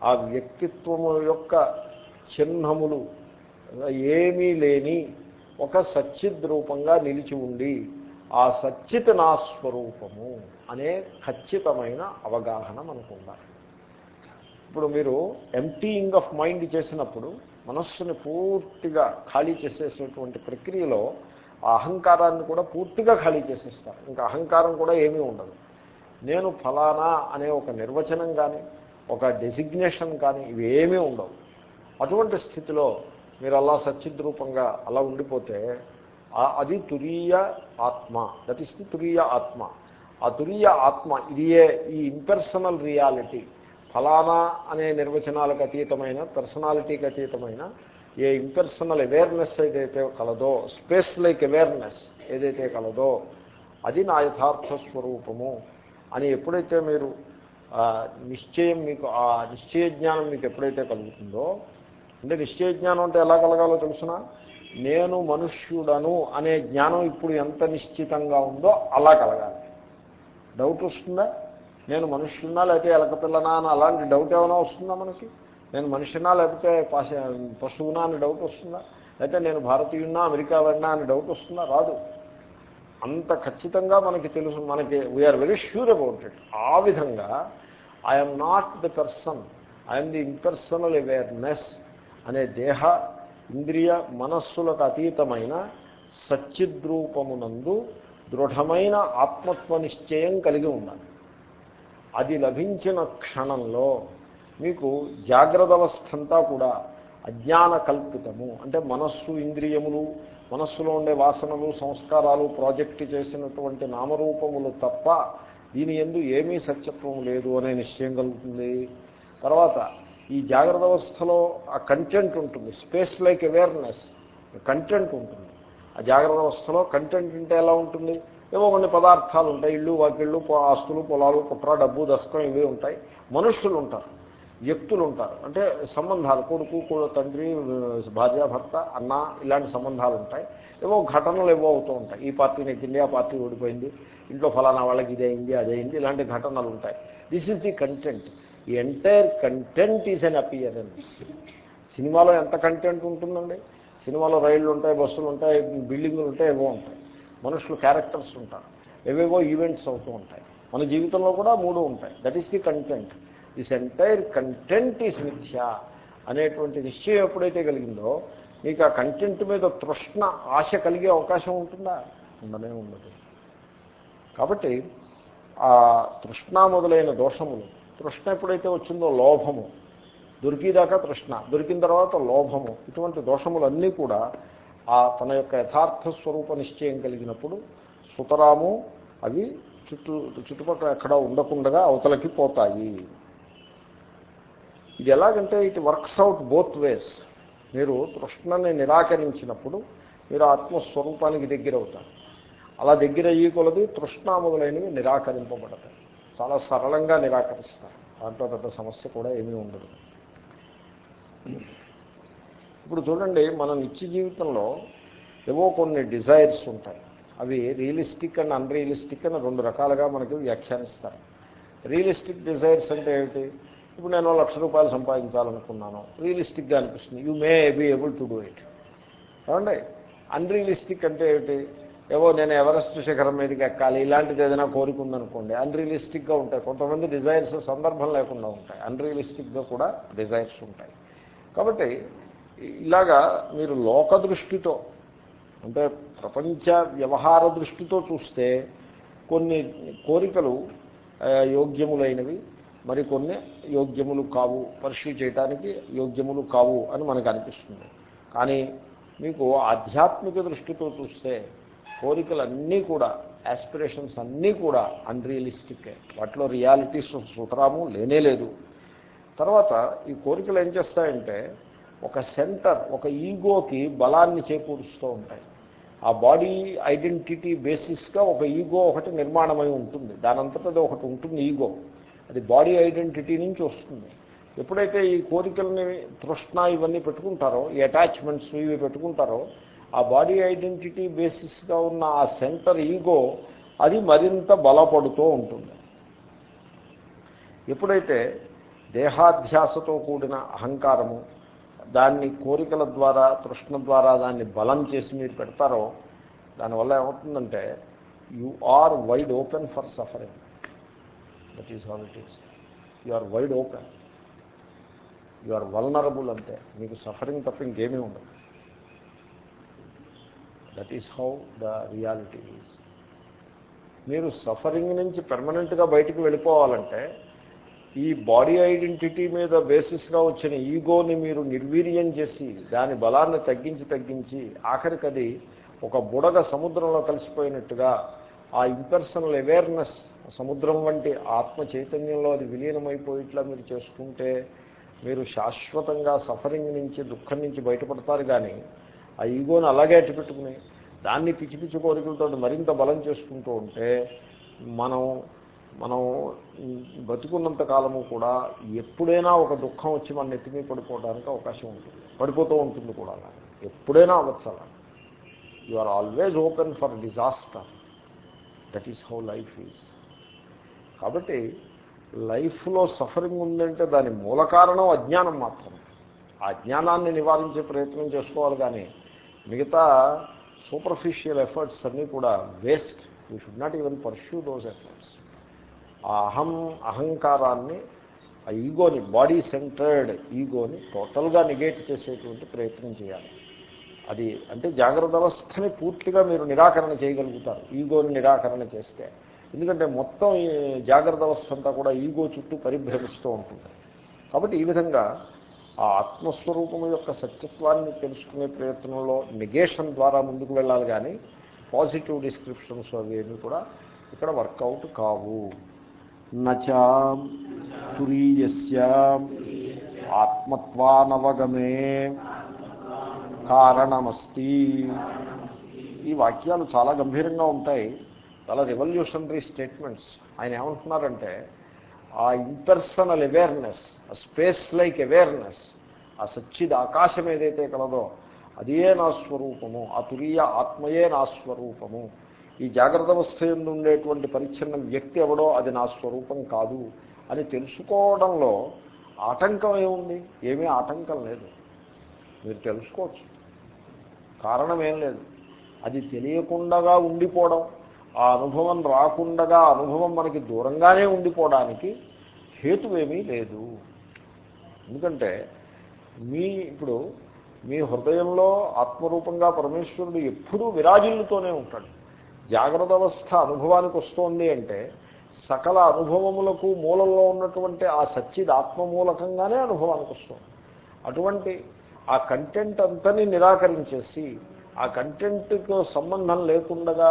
ఆ వ్యక్తిత్వము యొక్క చిహ్నములు ఏమీ లేని ఒక సచ్చిద్రూపంగా నిలిచి ఉండి ఆ సచ్చిత్ నా స్వరూపము అనే ఖచ్చితమైన అవగాహన మనకు ఉండాలి. ఇప్పుడు మీరు ఎంటీయింగ్ ఆఫ్ మైండ్ చేసినప్పుడు మనస్సుని పూర్తిగా ఖాళీ చేసేసేటువంటి ప్రక్రియలో ఆ అహంకారాన్ని కూడా పూర్తిగా ఖాళీ చేసేస్తారు. ఇంకా అహంకారం కూడా ఏమీ ఉండదు. నేను ఫలానా అనే ఒక నిర్వచనం కానీ ఒక డెసిగ్నేషన్ కానీ ఇవి ఏమీ ఉండవు. అటువంటి స్థితిలో మీరు అలా సచ్చిద్రూపంగా అలా ఉండిపోతే అది తురీయ ఆత్మ. దట్ ఇస్ ది తురీయ ఆత్మ. ఆ తురీయ ఆత్మ ఇదియే ఈ ఇంపెర్సనల్ రియాలిటీ ఫలానా అనే నిర్వచనాలకు అతీతమైన పర్సనాలిటీకి అతీతమైన ఏ ఇంపర్సనల్ అవేర్నెస్ ఏదైతే కలదో స్పేస్ లైక్ అవేర్నెస్ ఏదైతే కలదో అది నా యథార్థ స్వరూపము అని ఎప్పుడైతే మీరు నిశ్చయం మీకు ఆ నిశ్చయ జ్ఞానం మీకు ఎప్పుడైతే కలుగుతుందో అంటే నిశ్చయ జ్ఞానం అంటే ఎలా కలగాలో తెలుసిన? నేను మనుష్యుడను అనే జ్ఞానం ఇప్పుడు ఎంత నిశ్చితంగా ఉందో అలా కలగాలి. డౌట్ వస్తుందా? నేను మనుష్యున్నా లేకపోతే ఎలకపిల్లనా అని అలాంటి డౌట్ ఏమైనా వస్తుందా మనకి? నేను మనిషినా లేకపోతే పశువునా అని డౌట్ వస్తుందా? లేకపోతే నేను భారతీయున్నా అమెరికా వెళ్ళినా అని డౌట్ వస్తుందా? రాదు. అంత ఖచ్చితంగా మనకి తెలుసు మనకి we are very sure about it ఆ విధంగా I'm not the person I'm the impersonal awareness అనే దేహ ఇంద్రియ మనస్సులకు అతీతమైన సచ్చిద్రూపమునందు దృఢమైన ఆత్మత్వ నిశ్చయం కలిగి ఉండాలి. అది లభించిన క్షణంలో మీకు జాగ్రత్త అవస్థ అంతా కూడా అజ్ఞాన కల్పితము అంటే మనస్సు ఇంద్రియములు మనస్సులో ఉండే వాసనలు సంస్కారాలు ప్రాజెక్ట్ చేసినటువంటి నామరూపములు తప్ప దీని ఎందు ఏమీ సత్యత్వం లేదు అనే నిశ్చయం కలుగుతుంది. తర్వాత ఈ జాగ్రత్త అవస్థలో ఆ కంటెంట్ ఉంటుంది. స్పేస్ లైక్ అవేర్నెస్ కంటెంట్ ఉంటుంది. ఆ జాగ్రత్త అవస్థలో కంటెంట్ అంటే ఎలా ఉంటుంది? ఏవో కొన్ని పదార్థాలు ఉంటాయి. ఇళ్ళు వాకిళ్ళు ఆస్తులు పొలాలు కుట్ర డబ్బు దశకం ఇవి ఉంటాయి. మనుషులు ఉంటారు. వ్యక్తులు ఉంటారు. అంటే సంబంధాలు. కొడుకు కూడా తండ్రి భార్య భర్త అన్న ఇలాంటి సంబంధాలు ఉంటాయి. ఏవో ఘటనలు ఏవో అవుతూ ఉంటాయి. ఈ పార్టీ నెగ్గింది ఆ పార్టీ ఓడిపోయింది. ఇంట్లో ఫలానా వాళ్ళకి ఇదైంది అదైంది ఇలాంటి ఘటనలు ఉంటాయి. దిస్ ఈజ్ ది కంటెంట్ ఈ entire content is an appearance సినిమాలో ఎంత కంటెంట్ ఉంటుందండి? సినిమాలో రైళ్ళు ఉంటాయి బస్సులు ఉంటాయి బిల్డింగులు ఉంటాయి ఏవో ఉంటాయి. మనుషులు క్యారెక్టర్స్ ఉంటారు. ఏవేవో ఈవెంట్స్ అవుతూ ఉంటాయి. మన జీవితంలో కూడా మూడు ఉంటాయి. That is the content this entire content is mithya అనేటువంటి నిశ్చయం ఎప్పుడైతే కలిగిందో మీకు ఆ కంటెంట్ మీద తృష్ణ ఆశ కలిగే అవకాశం ఉంటుందా? ఉండనే ఉండదు. కాబట్టి ఆ తృష్ణ మొదలైన దోషములు తృష్ణ ఎప్పుడైతే వచ్చిందో లోభము దొరికిదాకా తృష్ణ దొరికిన తర్వాత లోభము ఇటువంటి దోషములన్నీ కూడా ఆ తన యొక్క యథార్థ స్వరూప నిశ్చయం కలిగినప్పుడు సుతరాము అవి చుట్టూ చుట్టుపక్కల ఎక్కడ ఉండకుండా అవతలకి పోతాయి. ఇది ఎలాగంటే it works out both ways. మీరు తృష్ణని నిరాకరించినప్పుడు మీరు ఆత్మస్వరూపానికి దగ్గర అవుతారు అలా దగ్గర అయ్యి కొలది తృష్ణ మొదలైనవి నిరాకరింపబడతాయి. చాలా సరళంగా నిరాకరిస్తారు. దాంట్లో పెద్ద సమస్య కూడా ఏమీ ఉండదు. ఇప్పుడు చూడండి మన నిత్య జీవితంలో ఏవో కొన్ని డిజైర్స్ ఉంటాయి. అవి రియలిస్టిక్ అండ్ అన్రియలిస్టిక్ అని రెండు రకాలుగా మనకి వ్యాఖ్యానిస్తారు. రియలిస్టిక్ డిజైర్స్ అంటే ఏమిటి? ఇప్పుడు నేను లక్ష రూపాయలు సంపాదించాలనుకున్నాను. రియలిస్టిక్గా అనిపిస్తుంది. You may be able to do it ఏమండి? అన్రియలిస్టిక్ అంటే ఏమిటి? ఏవో నేను ఎవరెస్ట్ శిఖరం మీదకి ఎక్కాలి ఇలాంటిది ఏదైనా కోరుకుందనుకోండి అన్రియలిస్టిక్గా ఉంటాయి. కొంతమంది డిజైర్స్ సందర్భం లేకుండా ఉంటాయి. అన్రియలిస్టిక్గా కూడా డిజైర్స్ ఉంటాయి. కాబట్టి ఇలాగా మీరు లోక దృష్టితో అంటే ప్రపంచ వ్యవహార దృష్టితో చూస్తే కొన్ని కోరికలు యోగ్యములైనవి మరి కొన్ని యోగ్యములు కావు. పరిశీ చేయటానికి యోగ్యములు కావు అని మనకు అనిపిస్తుంది. కానీ మీకు ఆధ్యాత్మిక దృష్టితో చూస్తే కోరికలన్నీ కూడా యాస్పిరేషన్స్ అన్నీ కూడా అన్రియలిస్టిక్ వాటిలో రియాలిటీస్ సుతరాము లేనే లేదు. తర్వాత ఈ కోరికలు ఏం చేస్తాయంటే ఒక సెంటర్ ఒక ఈగోకి బలాన్ని చేకూరుస్తూ ఉంటాయి. ఆ బాడీ ఐడెంటిటీ బేసిస్గా ఒక ఈగో ఒకటి నిర్మాణమై ఉంటుంది. దానంతటది ఒకటి ఉంటుంది ఈగో. అది బాడీ ఐడెంటిటీ నుంచి వస్తుంది. ఎప్పుడైతే ఈ కోరికలని తృష్ణ ఇవన్నీ పెట్టుకుంటారో ఈ అటాచ్మెంట్స్ ఇవి పెట్టుకుంటారో ఆ బాడీ ఐడెంటిటీ బేసిస్గా ఉన్న ఆ సెంటర్ ఈగో అది మరింత బలపడుతూ ఉంటుంది. ఎప్పుడైతే దేహాధ్యాసతో కూడిన అహంకారము దాన్ని కోరికల ద్వారా తృష్ణ ద్వారా దాన్ని బలం చేసి మీరు పెడతారో దానివల్ల ఏమవుతుందంటే you are wide open for suffering that is all it is you are wide open you are vulnerable అంతే. మీకు సఫరింగ్ తప్ప ఇంకేమీ ఉండదు. That is how the reality is మీరు సఫరింగ్ నుంచి పెర్మనెంట్గా బయటికి వెళ్ళిపోవాలంటే ఈ బాడీ ఐడెంటిటీ మీద బేసిస్గా వచ్చిన ఈగోని మీరు నిర్వీర్యం చేసి దాని బలాన్ని తగ్గించి తగ్గించి ఆఖరికది ఒక బుడగ సముద్రంలో కలిసిపోయినట్టుగా ఆ ఇంపర్సనల్ అవేర్నెస్ సముద్రం వంటి ఆత్మ చైతన్యంలో అది విలీనమైపోయిట్లా మీరు చేసుకుంటే మీరు శాశ్వతంగా సఫరింగ్ నుంచి దుఃఖం నుంచి బయటపడతారు కానీ ఆ ఈగోని అలాగే అట్టుపెట్టుకుని దాన్ని పిచ్చి పిచ్చి కోరికలతో మరింత బలం చేసుకుంటూ ఉంటే మనం మనం బతుకున్నంత కాలము కూడా ఎప్పుడైనా ఒక దుఃఖం వచ్చి మన నెత్తిమీ పడిపోవడానికి అవకాశం ఉంటుంది. పడిపోతూ ఉంటుంది కూడా ఎప్పుడైనా అవ్వచ్చు అలా you are always open for disaster that is how life is కాబట్టి లైఫ్లో సఫరింగ్ ఉందంటే దాని మూల కారణం అజ్ఞానం మాత్రమే. ఆ జ్ఞానాన్ని నివారించే ప్రయత్నం చేసుకోవాలి కానీ మిగతా సూపర్ఫిషియల్ ఎఫర్ట్స్ అన్నీ కూడా waste you should not even pursue those efforts ఆ అహం అహంకారాన్ని ఆ ఈగోని బాడీ సెంటర్డ్ ఈగోని టోటల్గా నెగేట్ చేసేటువంటి ప్రయత్నం చేయాలి. అది అంటే జాగ్రత్త అవస్థని పూర్తిగా మీరు నిరాకరణ చేయగలుగుతారు ఈగోని నిరాకరణ చేస్తే. ఎందుకంటే మొత్తం జాగ్రత్త అవస్థ అంతా కూడా ఈగో చుట్టూ పరిభ్రమిస్తూ ఉంటుంది. కాబట్టి ఈ విధంగా ఆ ఆత్మస్వరూపం యొక్క సత్యత్వాన్ని తెలుసుకునే ప్రయత్నంలో నెగేషన్ ద్వారా ముందుకు వెళ్ళాలి కానీ పాజిటివ్ డిస్క్రిప్షన్స్ అవి కూడా ఇక్కడ వర్కౌట్ కావు. తురీయస్య ఆత్మత్వానవగమే కారణమస్తి ఈ వాక్యాలు చాలా గంభీరంగా ఉంటాయి. చాలా రెవల్యూషనరీ స్టేట్మెంట్స్ ఆయన ఏమంటున్నారంటే ఆ ఇంపర్సనల్ అవేర్నెస్ ఆ స్పేస్ లైక్ అవేర్నెస్ ఆ సచ్చిద్ ఆకాశం ఏదైతే కలదో అదే నా స్వరూపము ఆ తురీయ ఆత్మయే నా స్వరూపము. ఈ జాగ్రత్త అవస్థ ఉండేటువంటి పరిచ్ఛిన్న వ్యక్తి ఎవడో అది నా స్వరూపం కాదు అని తెలుసుకోవడంలో ఆటంకం ఏముంది ఏమీ ఆటంకం లేదు. మీరు తెలుసుకోవచ్చు. కారణం ఏం లేదు. అది తెలియకుండా ఉండిపోవడం ఆ అనుభవం రాకుండా అనుభవం మనకి దూరంగానే ఉండిపోవడానికి హేతువేమీ లేదు. ఎందుకంటే మీ ఇప్పుడు మీ హృదయంలో ఆత్మరూపంగా పరమేశ్వరుడు ఎప్పుడూ విరాజిల్లుతోనే ఉంటాడు. జాగ్రత్త అవస్థ అనుభవానికి వస్తోంది అంటే సకల అనుభవములకు మూలంలో ఉన్నటువంటి ఆ సచ్చిద్ ఆత్మమూలకంగానే అనుభవానికి వస్తుంది. అటువంటి ఆ కంటెంట్ అంతని నిరాకరించేసి ఆ కంటెంట్కు సంబంధం లేకుండా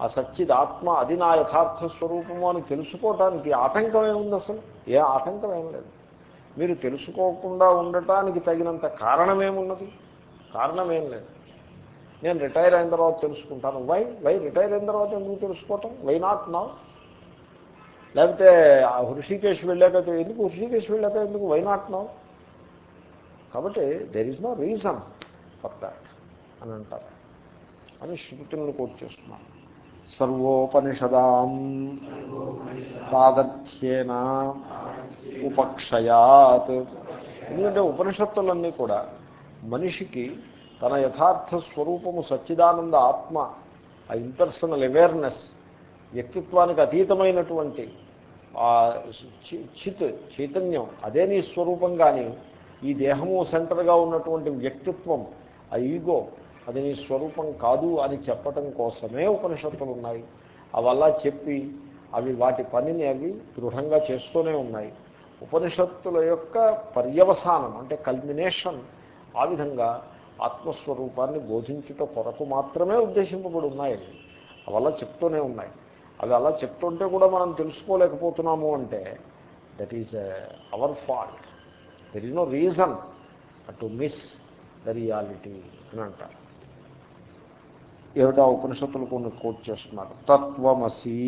ఆ సచ్చిద్ ఆత్మ అది నా యథార్థ స్వరూపము అని తెలుసుకోవటానికి ఆటంకం ఏముంది అసలు? ఏ ఆటంకం ఏం లేదు. మీరు తెలుసుకోకుండా ఉండటానికి తగినంత కారణమేమున్నది కారణమేం లేదు. నేను రిటైర్ అయిన తర్వాత తెలుసుకుంటాను. వై వై రిటైర్ అయిన తర్వాత ఎందుకు తెలుసుకోవటం? వై నాట్ నా లేకపోతే హృషికేశ్ వెళ్ళాక ఎందుకు? హృషికేశ్ వెళ్ళాక ఎందుకు? వై నాట్ నా కాబట్టి there is no reason for that అని అంటారు. అని శృతులను కోట్ చేస్తున్నాను. సర్వోపనిషదాం తాదర్థ్యేన ఉపక్షయాత్. ఎందుకంటే ఉపనిషత్తులన్నీ కూడా మనిషికి తన యథార్థ స్వరూపము సచ్చిదానంద ఆత్మ ఆ ఇంపర్సనల్ అవేర్నెస్ వ్యక్తిత్వానికి అతీతమైనటువంటి ఆ చిత్ చైతన్యం అదే నీ స్వరూపం కానీ ఈ దేహము సెంటర్గా ఉన్నటువంటి వ్యక్తిత్వం ఆ ఈగో అది నీ స్వరూపం కాదు అని చెప్పటం కోసమే ఉపనిషత్తులు ఉన్నాయి. అవల్లా చెప్పి అవి వాటి పనిని అవి దృఢంగా చేస్తూనే ఉన్నాయి. ఉపనిషత్తుల యొక్క పర్యవసానం అంటే కల్మినేషన్ ఆ విధంగా ఆత్మస్వరూపాన్ని బోధించుట కొరకు మాత్రమే ఉద్దేశింపబడి ఉన్నాయి అవల్లా చెప్తూనే ఉన్నాయి. అవి అలా చెప్తుంటే కూడా మనం తెలుసుకోలేకపోతున్నాము అంటే that is our fault there is no reason to miss the reality అని అంటారు. ఏమిటా ఉపనిషత్తులు కొన్ని కోట్ చేస్తున్నారు? తత్వమసి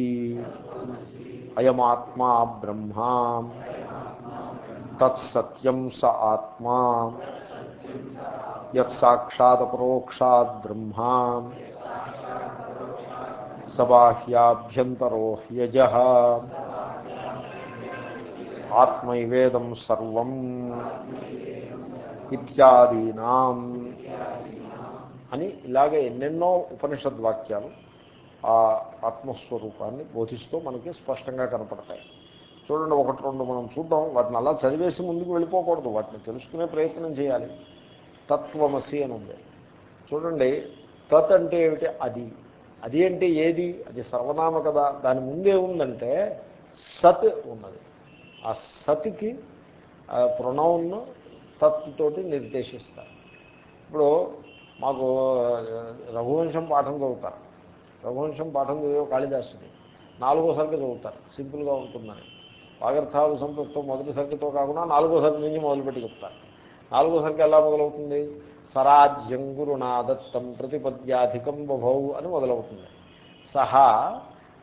అయమాత్మా బ్రహ్మ తత్సత్యం స ఆత్మా. యత్సాక్షాదపరోక్షాద్ బ్రహ్మా సబాహ్యాభ్యంతరో హ్యజ ఆత్మైవేదం సర్వం ఇత్యాదీనాం అని ఇలాగే ఎన్నెన్నో ఉపనిషద్ వాక్యాలు ఆ ఆత్మస్వరూపాన్ని బోధిస్తూ మనకి స్పష్టంగా కనపడతాయి. చూడండి ఒకటి రెండు మనం చూద్దాం. వాటిని అలా చదివేసి ముందుకు వెళ్ళిపోకూడదు. వాటిని తెలుసుకునే ప్రయత్నం చేయాలి. తత్వమసి అని ఉంది. చూడండి తత్ అంటే ఏమిటి? అది. అది అంటే ఏది? అది సర్వనామ కదా దాని ముందే ఉందంటే సత్ ఉన్నది. ఆ సత్కి ప్రొనౌన్ను తత్తుతోటి నిర్దేశిస్తారు. ఇప్పుడు మాకు రఘువంశం పాఠం చదువుతారు. రఘువంశం పాఠం చదివే కాళిదాసుని నాలుగో సరికి చదువుతారు. సింపుల్గా ఉంటుందని. వాగర్థాలు సంతృప్తం మొదటి సరికితో కాకుండా నాలుగో సరికి నుంచి మొదలుపెట్టి చెప్తారు. నాలుగో సంఖ్య ఎలా మొదలవుతుంది? సరాజ్యం గురునాదత్తం ప్రతిపద్యాధికం బభౌ అని మొదలవుతుంది. సహా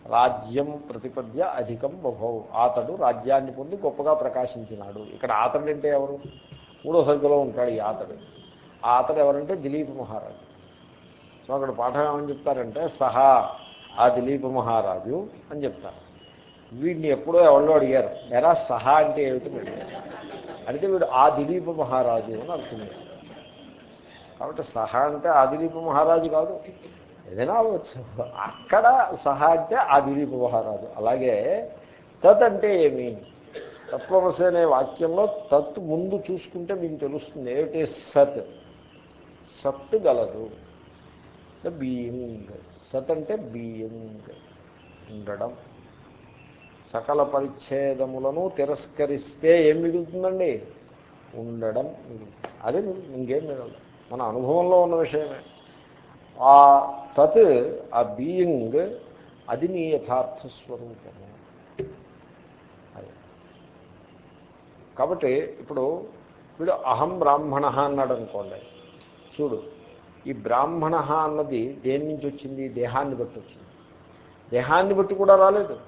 రాజ్యం ప్రతిపద్య అధికం బభౌ అతడు రాజ్యాన్ని పొంది గొప్పగా ప్రకాశించినాడు. ఇక్కడ ఆతడు అంటే ఎవరు? మూడో సంఖ్యలో ఉంటాడు ఈ ఆతడు. ఆ అతడు ఎవరంటే దిలీప్ మహారాజు. సో అక్కడ పాఠం ఏమని చెప్తారంటే సహా ఆ దిలీప్ మహారాజు అని చెప్తారు. వీడిని ఎప్పుడో ఎవరో అడిగారు ఎరా సహా అంటే ఏమిటి? అడిగితే వీడు ఆ మహారాజు అని అర్థం కాబట్టి సహా అంటే ఆ మహారాజు కాదు. ఏదైనా అవ్వచ్చు. అక్కడ సహా అంటే ఆ మహారాజు. అలాగే తత్ అంటే ఏమి? తత్వమసి అనే వాక్యంలో తత్ ముందు చూసుకుంటే మీకు తెలుస్తుంది. ఏమిటి? సత్. సత్ గలదు. బీయింగ్. సత్ అంటే బీయింగ్. ఉండడం. సకల పరిచ్ఛేదములను తిరస్కరిస్తే ఏం మిగులుతుందండి? ఉండడం మిగులుతుంది. అదే ఇంకేం మిగలదు. మన అనుభవంలో ఉన్న విషయమే. ఆ తత్ ఆ బీయింగ్ అది నీ యథార్థ స్వరూపము. కాబట్టి ఇప్పుడు వీడు అహం బ్రాహ్మణ అన్నాడు అనుకోండి చూడు ఈ బ్రాహ్మణ అన్నది దేని నుంచి వచ్చింది? దేహాన్ని బట్టి వచ్చింది. దేహాన్ని బట్టి కూడా రాలేదు.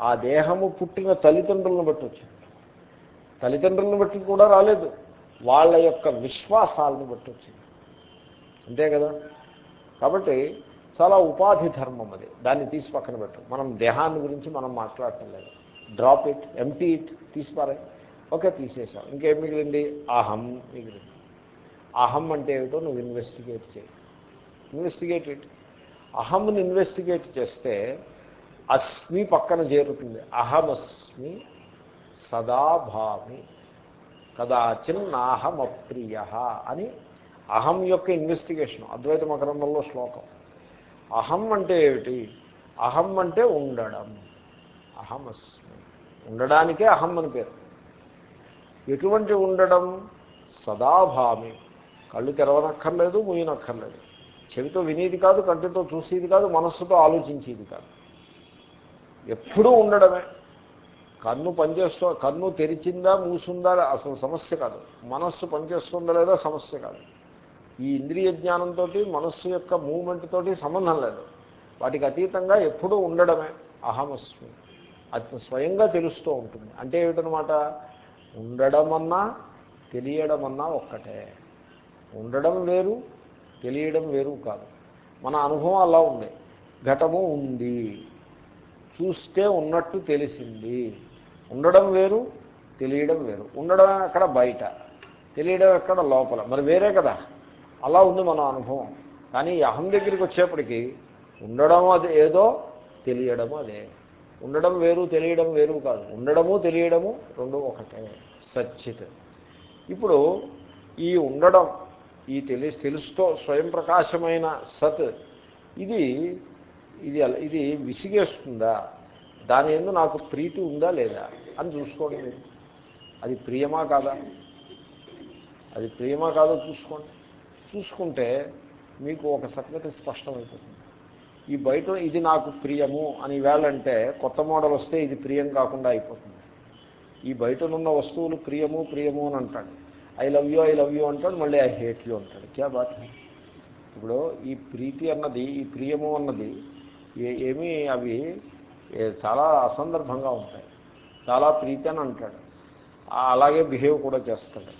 ఆ దేహము పుట్టిన తల్లిదండ్రులను బట్టి వచ్చింది. తల్లిదండ్రులను బట్టి కూడా రాలేదు. వాళ్ళ యొక్క విశ్వాసాలను బట్టి వచ్చింది. అంతే కదా? కాబట్టి చాలా ఉపాధి ధర్మం అది. దాన్ని తీసి పక్కన పెట్టు. మనం దేహాన్ని గురించి మనం మాట్లాడటం లేదు. డ్రాప్ ఇట్ ఎంటీ ఇట్ తీసిపారే. ఓకే తీసేసాం. ఇంకేం మిగిలింది? అహం మిగిలింది. అహం అంటే ఏమిటో నువ్వు ఇన్వెస్టిగేట్ చేయి. ఇన్వెస్టిగేట్ ఇట్ అహంని ఇన్వెస్టిగేట్ చేస్తే అస్మి పక్కన చేరుతుంది. అహమస్మి సదాభామి. కదాచిన్ నాహమప్రియ అని అహం యొక్క ఇన్వెస్టిగేషన్ అద్వైత మకరంలో శ్లోకం. అహం అంటే ఏమిటి? అహం అంటే ఉండడం. అహమస్మి. ఉండడానికే అహం అని పేరు. ఎటువంటి ఉండడం? సదాభామి. కళ్ళు తెరవనక్కర్లేదు ముయ్యనక్కర్లేదు. చెవితో వినేది కాదు కంటితో చూసేది కాదు మనస్సుతో ఆలోచించేది కాదు. ఎప్పుడూ ఉండడమే. కన్ను పనిచేస్తూ కన్ను తెరిచిందా మూసుందా అసలు సమస్య కాదు. మనస్సు పనిచేస్తుందా లేదా సమస్య కాదు. ఈ ఇంద్రియ జ్ఞానంతో మనస్సు యొక్క మూమెంట్ తోటి సంబంధం లేదు. వాటికి అతీతంగా ఎప్పుడూ ఉండడమే. అహమస్మి. అది స్వయంగా తెలుస్తూ ఉంటుంది. అంటే ఏమిటనమాట ఉండడం అన్నా తెలియడం అన్నా ఒక్కటే. ఉండడం వేరు తెలియడం వేరు కాదు. మన అనుభవం అలా ఉంది. ఘటము ఉంది. చూస్తే ఉన్నట్టు తెలిసింది. ఉండడం వేరు తెలియడం వేరు. ఉండడం ఎక్కడ బయట తెలియడం ఎక్కడ లోపల. మరి వేరే కదా. అలా ఉంది మన అనుభవం. కానీ అహం దగ్గరికి వచ్చేప్పటికీ ఉండడం అది ఏదో తెలియడము అదే. ఉండడం వేరు తెలియడం వేరు కాదు. ఉండడము తెలియడము రెండు ఒకటే సచ్చిత్. ఇప్పుడు ఈ ఉండడం ఈ తెలి తెలుస్తూ స్వయం ప్రకాశమైన సత్ ఇది ఇది ఇది విసిగేస్తుందా? దాని ఎందు నాకు ప్రీతి ఉందా లేదా? అని చూసుకోండి మీరు. అది ప్రియమా కాదా? అది ప్రియమా కాదో చూసుకోండి. చూసుకుంటే మీకు ఒక సంగతి స్పష్టమైపోతుంది. ఈ బయట ఇది నాకు ప్రియము అని వేళంటే కొత్త మోడల్ వస్తే ఇది ప్రియం కాకుండా అయిపోతుంది. ఈ బయటనున్న వస్తువులు ప్రియము ప్రియము అని అంటాడు. I love you I love you అంటాడు మళ్ళీ ఐ హేట్ యూ అంటాడు. క్యా బాత్? ఇప్పుడు ఈ ప్రీతి అన్నది ఈ ప్రియము అన్నది ఏమీ అవి చాలా అసందర్భంగా ఉంటాయి. చాలా ప్రీతి అని అంటాడు అలాగే బిహేవ్ కూడా చేస్తాడు.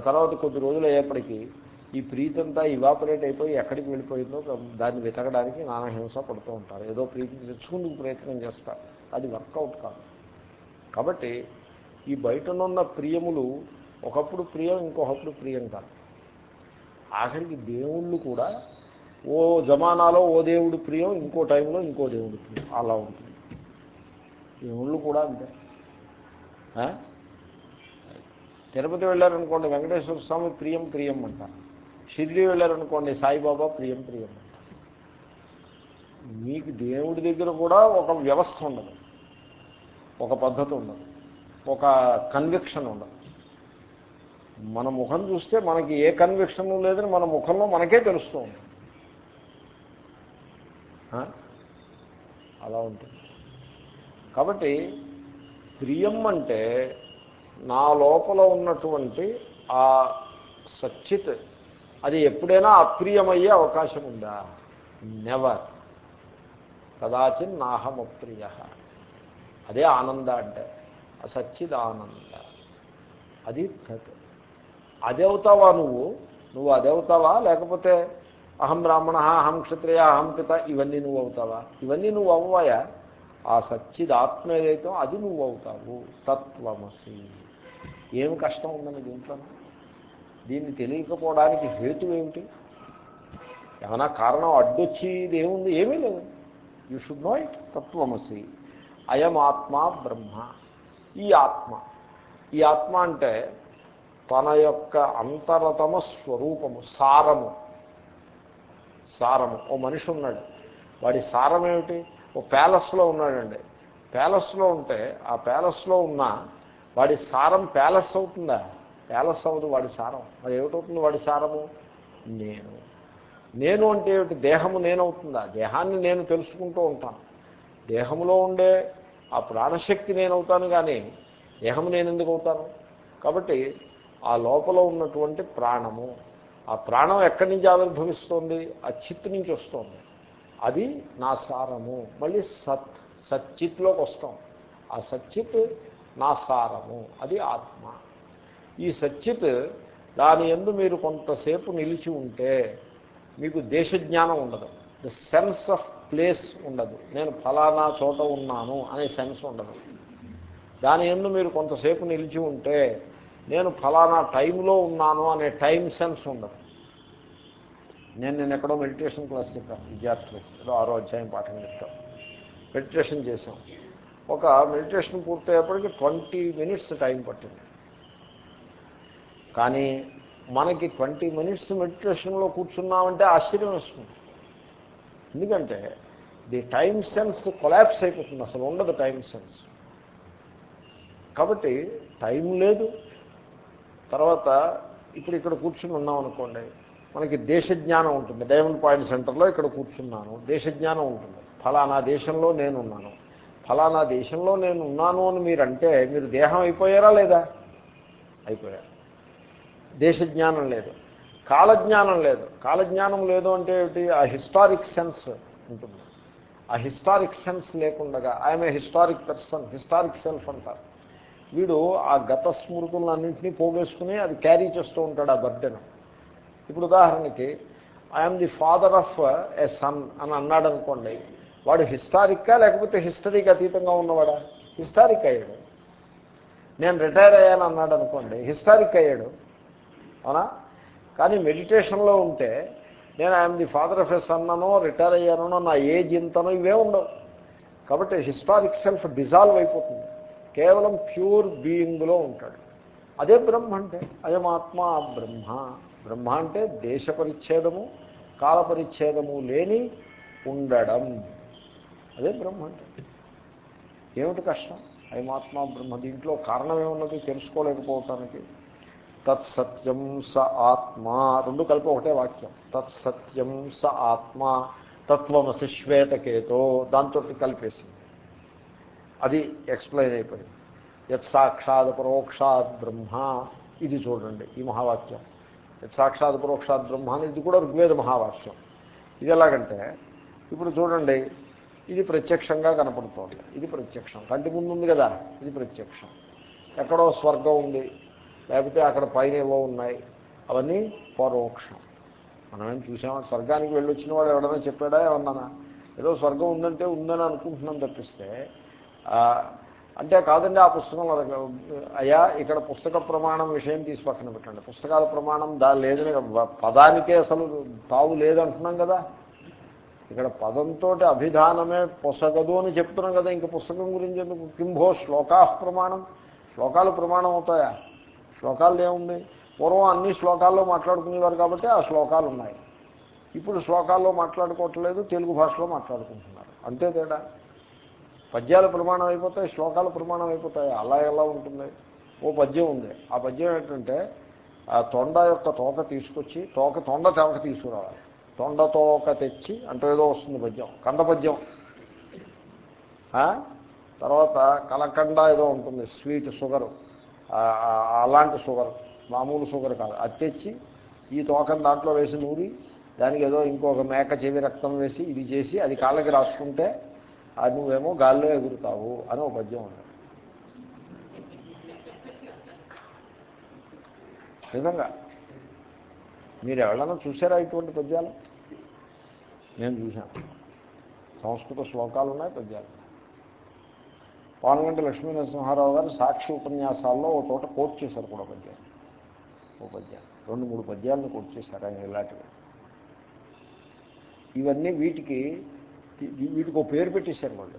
తర్వాత కొద్ది రోజులు అయ్యేప్పటికీ ఈ ప్రీతి అంతా ఇవాపరేట్ అయిపోయి ఎక్కడికి వెళ్ళిపోయిందో దాన్ని వెతకడానికి నానా హింస పడుతూ ఉంటారు. ఏదో ప్రీతిని తెచ్చుకుందుకు ప్రయత్నం చేస్తారు. అది వర్కౌట్ కాదు. కాబట్టి ఈ బయటనున్న ప్రియములు ఒకప్పుడు ప్రియం ఇంకొకప్పుడు ప్రియం కాదు. ఆఖరికి దేవుళ్ళు కూడా ఓ జమానాలో ఓ దేవుడు ప్రియం ఇంకో టైంలో ఇంకో దేవుడు ప్రియం. అలా ఉంటుంది. దేవుళ్ళు కూడా అంతే. తిరుపతి వెళ్ళారనుకోండి వెంకటేశ్వర స్వామి ప్రియం ప్రియం అంటారు షిరిడి వెళ్ళారనుకోండి సాయిబాబా ప్రియం ప్రియం అంటారు మీకు దేవుడి దగ్గర కూడా ఒక వ్యవస్థ ఉండదు. ఒక పద్ధతి ఉండదు. ఒక కన్విక్షన్ ఉండదు. మన ముఖం చూస్తే మనకి ఏ కన్విక్షన్ లేదని మన ముఖంలో మనకే తెలుస్తూ ఉంటుంది. అలా ఉంటుంది. కాబట్టి ప్రియం అంటే నా లోపల ఉన్నటువంటి ఆ సచ్చిత్ అది ఎప్పుడైనా అప్రియమయ్యే అవకాశం ఉందా? నెవర్ కదాచిన్ నాహమప్రియ. అదే ఆనంద అంటే అసచ్చిద్ ఆనంద. అది తత్. అదేవుతావా నువ్వు? నువ్వు అదేవుతావా? లేకపోతే అహం బ్రాహ్మణ అహం క్షత్రియ అహం పిత ఇవన్నీ నువ్వు అవుతావా? ఇవన్నీ నువ్వు అవ్వాయా ఆ సచ్చిద్ ఆత్మ ఏదైతే అది నువ్వు అవుతావు. తత్వమసి. ఏమి కష్టం ఉందని దీంట్లో? దీన్ని తెలియకపోవడానికి హేతు ఏమిటి? ఏమైనా కారణం అడ్డొచ్చి ఏముంది ఏమీ లేదు. యూ షుడ్ నో ఇట్ తత్వమసి. అయం ఆత్మ బ్రహ్మ. ఈ ఆత్మ. ఈ ఆత్మ అంటే తన యొక్క అంతరతమ స్వరూపము సారము. సారము. ఓ మనిషి ఉన్నాడు. వాడి సారం ఏమిటి ఓ ప్యాలెస్లో ఉన్నాడండి. ప్యాలెస్లో ఉంటే ఆ ప్యాలెస్లో ఉన్న వాడి సారం ప్యాలెస్ అవుతుందా? ప్యాలెస్ అవ్వదు వాడి సారం. మరి ఏమిటవుతుంది వాడి సారము? నేను. నేను అంటే ఏమిటి? దేహము నేనవుతుందా? దేహాన్ని నేను తెలుసుకుంటూ ఉంటాను. దేహంలో ఉండే ఆ ప్రాణశక్తి నేనవుతాను కానీ దేహము నేను ఎందుకు అవుతాను కాబట్టి ఆ లోపల ఉన్నటువంటి ప్రాణము. ఆ ప్రాణం ఎక్కడి నుంచి ఆవిర్భవిస్తోంది? ఆ చిత్తు నుంచి వస్తోంది. అది నా సారము. మళ్ళీ సత్ సచ్చిత్లోకి వస్తాం. ఆ సచ్చిత్ నా సారము. అది ఆత్మ. ఈ సచ్చిత్ దాని ఎందు మీరు కొంతసేపు నిలిచి ఉంటే మీకు దేశజ్ఞానం ఉండదు. ద సెన్స్ ఆఫ్ ప్లేస్ ఉండదు. నేను ఫలానా చోట ఉన్నాను అనే సెన్స్ ఉండదు. దాని ఎందు మీరు కొంతసేపు నిలిచి ఉంటే నేను ఫలానా టైంలో ఉన్నాను అనే టైం సెన్స్ ఉండదు. నేను నేను ఎక్కడో మెడిటేషన్ క్లాస్ చెప్పాను విద్యార్థులు ఏదో ఆరో అధ్యాయం పాఠం చెప్తాం. మెడిటేషన్ చేశాం. ఒక మెడిటేషన్ పూర్తయ్యేప్పటికి ట్వంటీ మినిట్స్ టైం పట్టింది. కానీ మనకి ట్వంటీ మినిట్స్ మెడిటేషన్లో కూర్చున్నామంటే ఆశ్చర్యం వస్తుంది. ఎందుకంటే ది టైం సెన్స్ కొలాప్స్ అయిపోతుంది అసలు ఉండదు టైం సెన్స్. కాబట్టి టైం లేదు తర్వాత ఇప్పుడు ఇక్కడ కూర్చుని ఉన్నాం అనుకోండి మనకి దేశజ్ఞానం ఉంటుంది. డైమండ్ పాయింట్ సెంటర్లో ఇక్కడ కూర్చున్నాను దేశజ్ఞానం ఉంటుంది. ఫలానా దేశంలో నేను ఉన్నాను ఫలానా దేశంలో నేను ఉన్నాను అని మీరంటే మీరు దేహం అయిపోయారా లేదా? అయిపోయారు. దేశజ్ఞానం లేదు. కాలజ్ఞానం లేదు. కాలజ్ఞానం లేదు అంటే ఏమిటి? ఆ హిస్టారిక్ సెన్స్ ఉంటుంది. ఆ historic sense లేకుండగా I'm a historic person historic self అంటారు. వీడు ఆ గత స్మృతులన్నింటినీ పోగేసుకుని అది క్యారీ చేస్తూ ఉంటాడు ఆ బర్డెను ఇప్పుడు ఉదాహరణకి I'm the father of a son అని అన్నాడు అనుకోండి వాడు హిస్టారిక్గా లేకపోతే హిస్టరీకి అతీతంగా ఉన్నవాడా? హిస్టారిక్ అయ్యాడు. నేను రిటైర్ అయ్యాను అన్నాడు అనుకోండి హిస్టారిక్ అయ్యాడు. అవునా? కానీ మెడిటేషన్లో ఉంటే నేను I'm the father of S అన్ననో retire అయ్యానో నా ఏజ్ ఇంతనో ఇవే ఉండవు. కాబట్టి హిస్టారిక్ సెల్ఫ్ డిజాల్వ్ అయిపోతుంది. కేవలం ప్యూర్ బీయింగ్లో ఉంటాడు. అదే బ్రహ్మ అంటే అయమాత్మ బ్రహ్మ. బ్రహ్మ అంటే దేశ పరిచ్ఛేదము కాల పరిచ్ఛేదము లేని ఉండడం. అదే బ్రహ్మ అంటే. ఏమిటి కష్టం? అయమాత్మ బ్రహ్మ దీంట్లో కారణం ఏమున్నది తెలుసుకోలేకపోవటానికి? తత్సత్యం స ఆత్మ. రెండు కలిపి ఒకటే వాక్యం. తత్సత్యం స ఆత్మ. తత్వమసి శ్వేతకేతో. దాంతో కలిపేసింది అది ఎక్స్ప్లెయిన్ అయిపోయింది. యత్ సాక్షాత్ పరోక్షాత్ బ్రహ్మ ఇది చూడండి ఈ మహావాక్యం. యత్ సాక్షాత్ పరోక్షాత్ బ్రహ్మ అనేది కూడా ఋగ్వేద మహావాక్యం. ఇది ఎలాగంటే ఇప్పుడు చూడండి ఇది ప్రత్యక్షంగా కనపడుతోంది. ఇది ప్రత్యక్షం. కంటి ముందు ఉంది కదా ఇది ప్రత్యక్షం. ఎక్కడో స్వర్గం ఉంది లేకపోతే అక్కడ పైన ఏవో ఉన్నాయి. అవన్నీ పరోక్షం. మనమేం చూసామా? స్వర్గానికి వెళ్ళొచ్చిన వాడు ఎవడన్నా చెప్పాడా? ఏమన్నానా? ఏదో స్వర్గం ఉందంటే ఉందని అనుకుంటున్నాం తప్పిస్తే అంటే కాదండి ఆ పుస్తకం అయ్యా ఇక్కడ పుస్తక ప్రమాణం విషయం తీసి పక్కన పెట్టండి. పుస్తకాల ప్రమాణం దా లేదని పదానికే అసలు తావు లేదంటున్నాం కదా. ఇక్కడ పదంతో అభిధానమే పొసగదు అని చెప్తున్నాం కదా ఇంక పుస్తకం గురించి ఎందుకు? కింభో శ్లోకా ప్రమాణం. శ్లోకాలు ప్రమాణం అవుతాయా? శ్లోకాలు ఏముంది? పూర్వం అన్ని శ్లోకాల్లో మాట్లాడుకునేవారు కాబట్టి ఆ శ్లోకాలు ఉన్నాయి. ఇప్పుడు శ్లోకాల్లో మాట్లాడుకోవట్లేదు తెలుగు భాషలో మాట్లాడుకుంటున్నారు. అంతే తేడా? పద్యాలు ప్రమాణం అయిపోతాయి శ్లోకాలు ప్రమాణం అయిపోతాయి. అలా ఎలా ఉంటుంది? ఓ పద్యం ఉంది. ఆ పద్యం ఏంటంటే ఆ తొండ యొక్క తోక తీసుకొచ్చి తోక తొండ తోక తీసుకురావాలి. తొండ తోక తెచ్చి అంటే ఏదో వస్తుంది పద్యం కండ పద్యం. తర్వాత కలకండ ఏదో ఉంటుంది స్వీట్ షుగరు. అలాంటి షుగర్ మామూలు షుగర్ కాదు. అది తెచ్చి ఈ తోకను దాంట్లో వేసి నూరి దానికి ఏదో ఇంకొక మేక చెవి రక్తం వేసి ఇది చేసి అది కాళ్ళకి రాసుకుంటే అది నువ్వేమో గాల్లో ఎగురుతావు అని ఒక పద్యం ఉంది. నిజంగా. మీరు ఎవరైనా చూసారా ఇటువంటి పద్యాలు? నేను చూశాను. సంస్కృత శ్లోకాలు ఉన్నాయి పద్యాలు. పాల్గంటి లక్ష్మీ నరసింహారావు గారు సాక్షి ఉపన్యాసాల్లో ఒక చోట కోట్ చేశారు కూడా పద్యాలు. ఓ పద్యాలు. రెండు మూడు పద్యాలను కోట్ చేశారు ఆయన ఇలాంటివి. ఇవన్నీ వీటికి వీటికి ఒక పేరు పెట్టేశారు వాళ్ళు.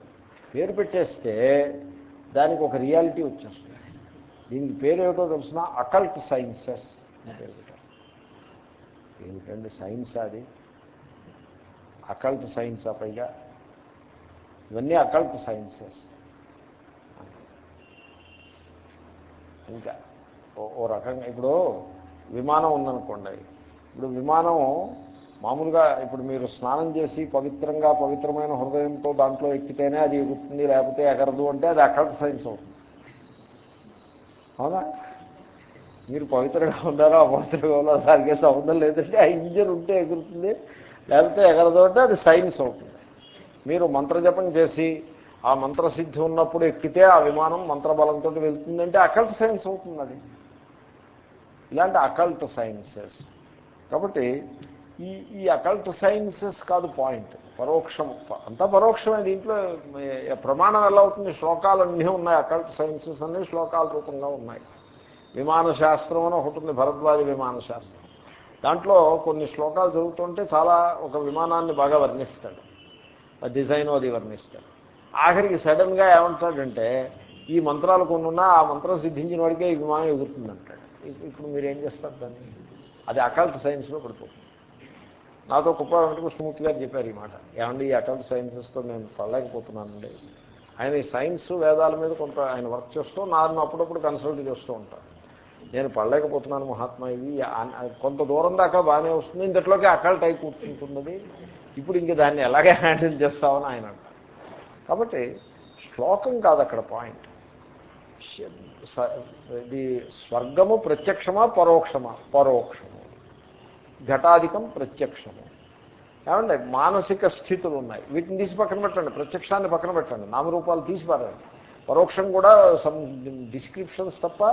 పేరు పెట్టేస్తే దానికి ఒక రియాలిటీ వచ్చేస్తుంది. దీనికి పేరు ఏమిటో తెలిసిన అకల్ట్ సైన్సెస్ పేరు పెట్టారు. ఏమిటండి సైన్స్ అది? అకల్ట్ సైన్స్ పైగా? ఇవన్నీ అకల్ట్ సైన్సెస్. ఇంకా ఓ రకంగా ఇప్పుడు విమానం ఉందనుకోండి. ఇప్పుడు విమానం మామూలుగా ఇప్పుడు మీరు స్నానం చేసి పవిత్రంగా పవిత్రమైన హృదయంతో దాంట్లో ఎక్కితేనే అది ఎగుతుంది లేకపోతే ఎగరదు అంటే అది అక్కడ సైన్స్ అవుతుంది. అవునా? మీరు పవిత్రంగా ఉన్నారో అపవిత్రంగా ఉన్నారో సరిగ్గా సంబంధం లేదంటే ఆ ఇంజన్ ఉంటే ఎగురుతుంది లేకపోతే ఎగరదు అంటే అది సైన్స్ అవుతుంది. మీరు మంత్రజపం చేసి ఆ మంత్రసిద్ధి ఉన్నప్పుడు ఎక్కితే ఆ విమానం మంత్రబలంతో వెళ్తుందంటే అకల్ట్ సైన్స్ అవుతుంది అది. ఇలాంటి అకల్ట్ సైన్సెస్. కాబట్టి ఈ ఈ అకల్ట్ సైన్సెస్ కాదు పాయింట్. పరోక్షం. అంతా పరోక్షమే దీంట్లో ప్రమాణం ఎలా అవుతుంది? శ్లోకాలన్నీ ఉన్నాయి. అకల్ట్ సైన్సెస్ అన్నీ శ్లోకాల రూపంగా ఉన్నాయి. విమాన శాస్త్రం అని ఒకటి ఉంది భరద్వాజ విమాన శాస్త్రం. దాంట్లో కొన్ని శ్లోకాలు చదువుతుంటే చాలా ఒక విమానాన్ని బాగా వర్ణిస్తాడు. డిజైన్ అది వర్ణిస్తాడు. ఆఖరికి సడన్గా ఏమంటాడంటే ఈ మంత్రాలు కొన్ని ఉన్నా ఆ మంత్రం సిద్ధించిన వాడికే ఈ విమానం ఎగురుతుందంటాడు. ఇప్పుడు మీరు ఏం చేస్తారు దాన్ని? అది అకల్ట్ సైన్స్లో పడిపోతుంది. నాతో కుప్ప వెంకటకృష్ణమూర్తి గారు చెప్పారు ఈ మాట. ఏమండి ఈ అటల్ సైన్సెస్తో నేను పడలేకపోతున్నానండి. ఆయన ఈ సైన్స్ వేదాల మీద కొంత ఆయన వర్క్ చేస్తూ నన్ను అప్పుడప్పుడు కన్సల్ట్ చేస్తూ ఉంటాను నేను పడలేకపోతున్నాను మహాత్మా ఇవి కొంత దూరం దాకా బాగానే వస్తుంది. ఇంతట్లోకి అకల్ట్ అయి కూర్చుంటున్నది. ఇప్పుడు ఇంక దాన్ని ఎలాగే హ్యాండిల్ చేస్తామని ఆయన అంటారు. కాబట్టి శ్లోకం కాదు అక్కడ పాయింట్. ఇది స్వర్గము ప్రత్యక్షమా పరోక్షమా? పరోక్షము. ఘటాధికం ప్రత్యక్షము. ఏమండి? మానసిక స్థితులు ఉన్నాయి. వీటిని తీసి పక్కన పెట్టండి. ప్రత్యక్షాన్ని పక్కన పెట్టండి. నామరూపాలు తీసి పారండి పరోక్షం కూడా సమ్ డిస్క్రిప్షన్స్ తప్ప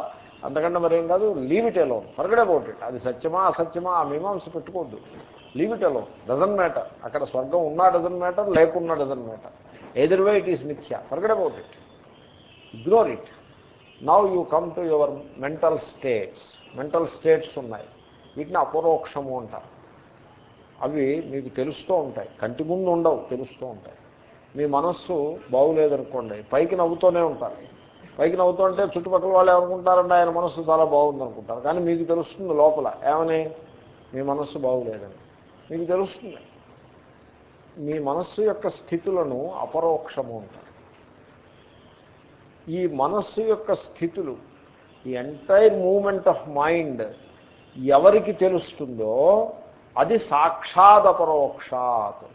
అంతకంటే మరేం కాదు. లీవ్ ఇట్ ఎలో ఫర్గడ్ అబౌట్ ఇట్ అది సత్యమా అసత్యమా ఆ మీమాంస పెట్టుకోవద్దు. లీవ్ ఇట్ డజన్ మ్యాటర్ అక్కడ స్వర్గం ఉన్నా డజన్ మ్యాటర్ లేకున్నా doesn't matter either way it is మిథ్యా. Forget about it ignore it now you come to your mental states mental states ఉన్నాయి. వీటిని అపరోక్షము అంటారు. అవి మీకు తెలుస్తూ ఉంటాయి. కంటి ముందు ఉండవు తెలుస్తూ ఉంటాయి. మీ మనస్సు బాగులేదనుకోండి పైకి నవ్వుతూనే ఉంటారు. పైకి నవ్వుతూ ఉంటే చుట్టుపక్కల వాళ్ళు ఏమనుకుంటారంటే ఆయన మనస్సు చాలా బాగుందనుకుంటారు. కానీ మీకు తెలుస్తుంది లోపల ఏమని? మీ మనస్సు బాగులేదని. మీకు తెలుస్తుంది. మీ మనస్సు యొక్క స్థితులను అపరోక్షము అంటారు. ఈ మనస్సు యొక్క స్థితులు ఈ ఎంటైర్ మూమెంట్ ఆఫ్ మైండ్ ఎవరికి తెలుస్తుందో అది సాక్షాత్ అపరోక్షాత్.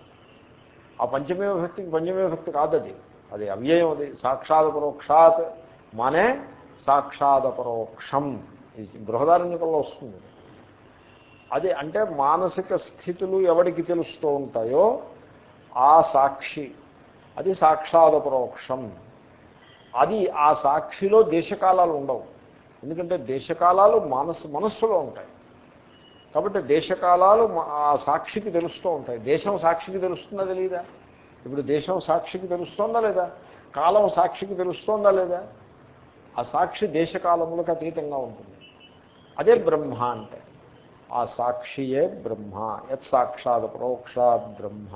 ఆ పంచమీ విభక్తికి పంచమీ విభక్తి కాదు అది అది అవ్యయం అది. సాక్షాత్ పరోక్షాత్ మనే సాక్షాత్ పరోక్షం బృహదారణ్యకంలో వస్తుంది. అది అంటే మానసిక స్థితులు ఎవరికి తెలుస్తూ ఉంటాయో ఆ సాక్షి. అది సాక్షాత్ పరోక్షం అది ఆ సాక్షిలో దేశకాలాలు ఉండవు. ఎందుకంటే దేశకాలాలు మనస్సు మనస్సులో ఉంటాయి. కాబట్టి దేశకాలాలు ఆ సాక్షికి తెలుస్తూ ఉంటాయి. దేశం సాక్షికి తెలుస్తుందా తెలీదా? ఇప్పుడు దేశం సాక్షికి తెలుస్తోందా లేదా? కాలం సాక్షికి తెలుస్తోందా లేదా? ఆ సాక్షి దేశకాలములకు అతీతంగా ఉంటుంది. అదే బ్రహ్మ అంటే. ఆ సాక్షియే బ్రహ్మ. యత్ సాక్షాత్ పరోక్షాత్ బ్రహ్మ.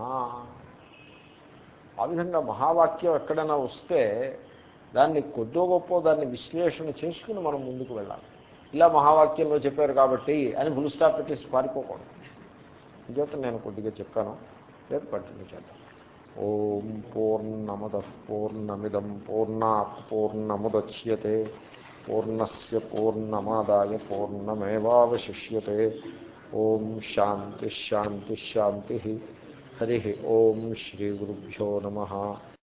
ఆ విధంగా మహావాక్యం ఎక్కడైనా వస్తే దాన్ని కొద్దో గొప్ప దాన్ని విశ్లేషణ చేసుకుని మనం ముందుకు వెళ్ళాలి. ఇలా మహావాక్యంలో చెప్పారు కాబట్టి అని ఫుల్ స్టాప్ పెట్టేసి పారిపోకూడదు. చేత నేను కొద్దిగా చెప్పాను. రేపు కంటిన్యూ చేద్దాం. ఓం పూర్ణమద పూర్ణమిదం పూర్ణా పూర్ణముద్యతే పూర్ణస్ పూర్ణమాదాయ పూర్ణమేవాశిష్యే ఓం శాంతి శాంతి శాంతి. హరి ఓం శ్రీ గురుభ్యో నమ.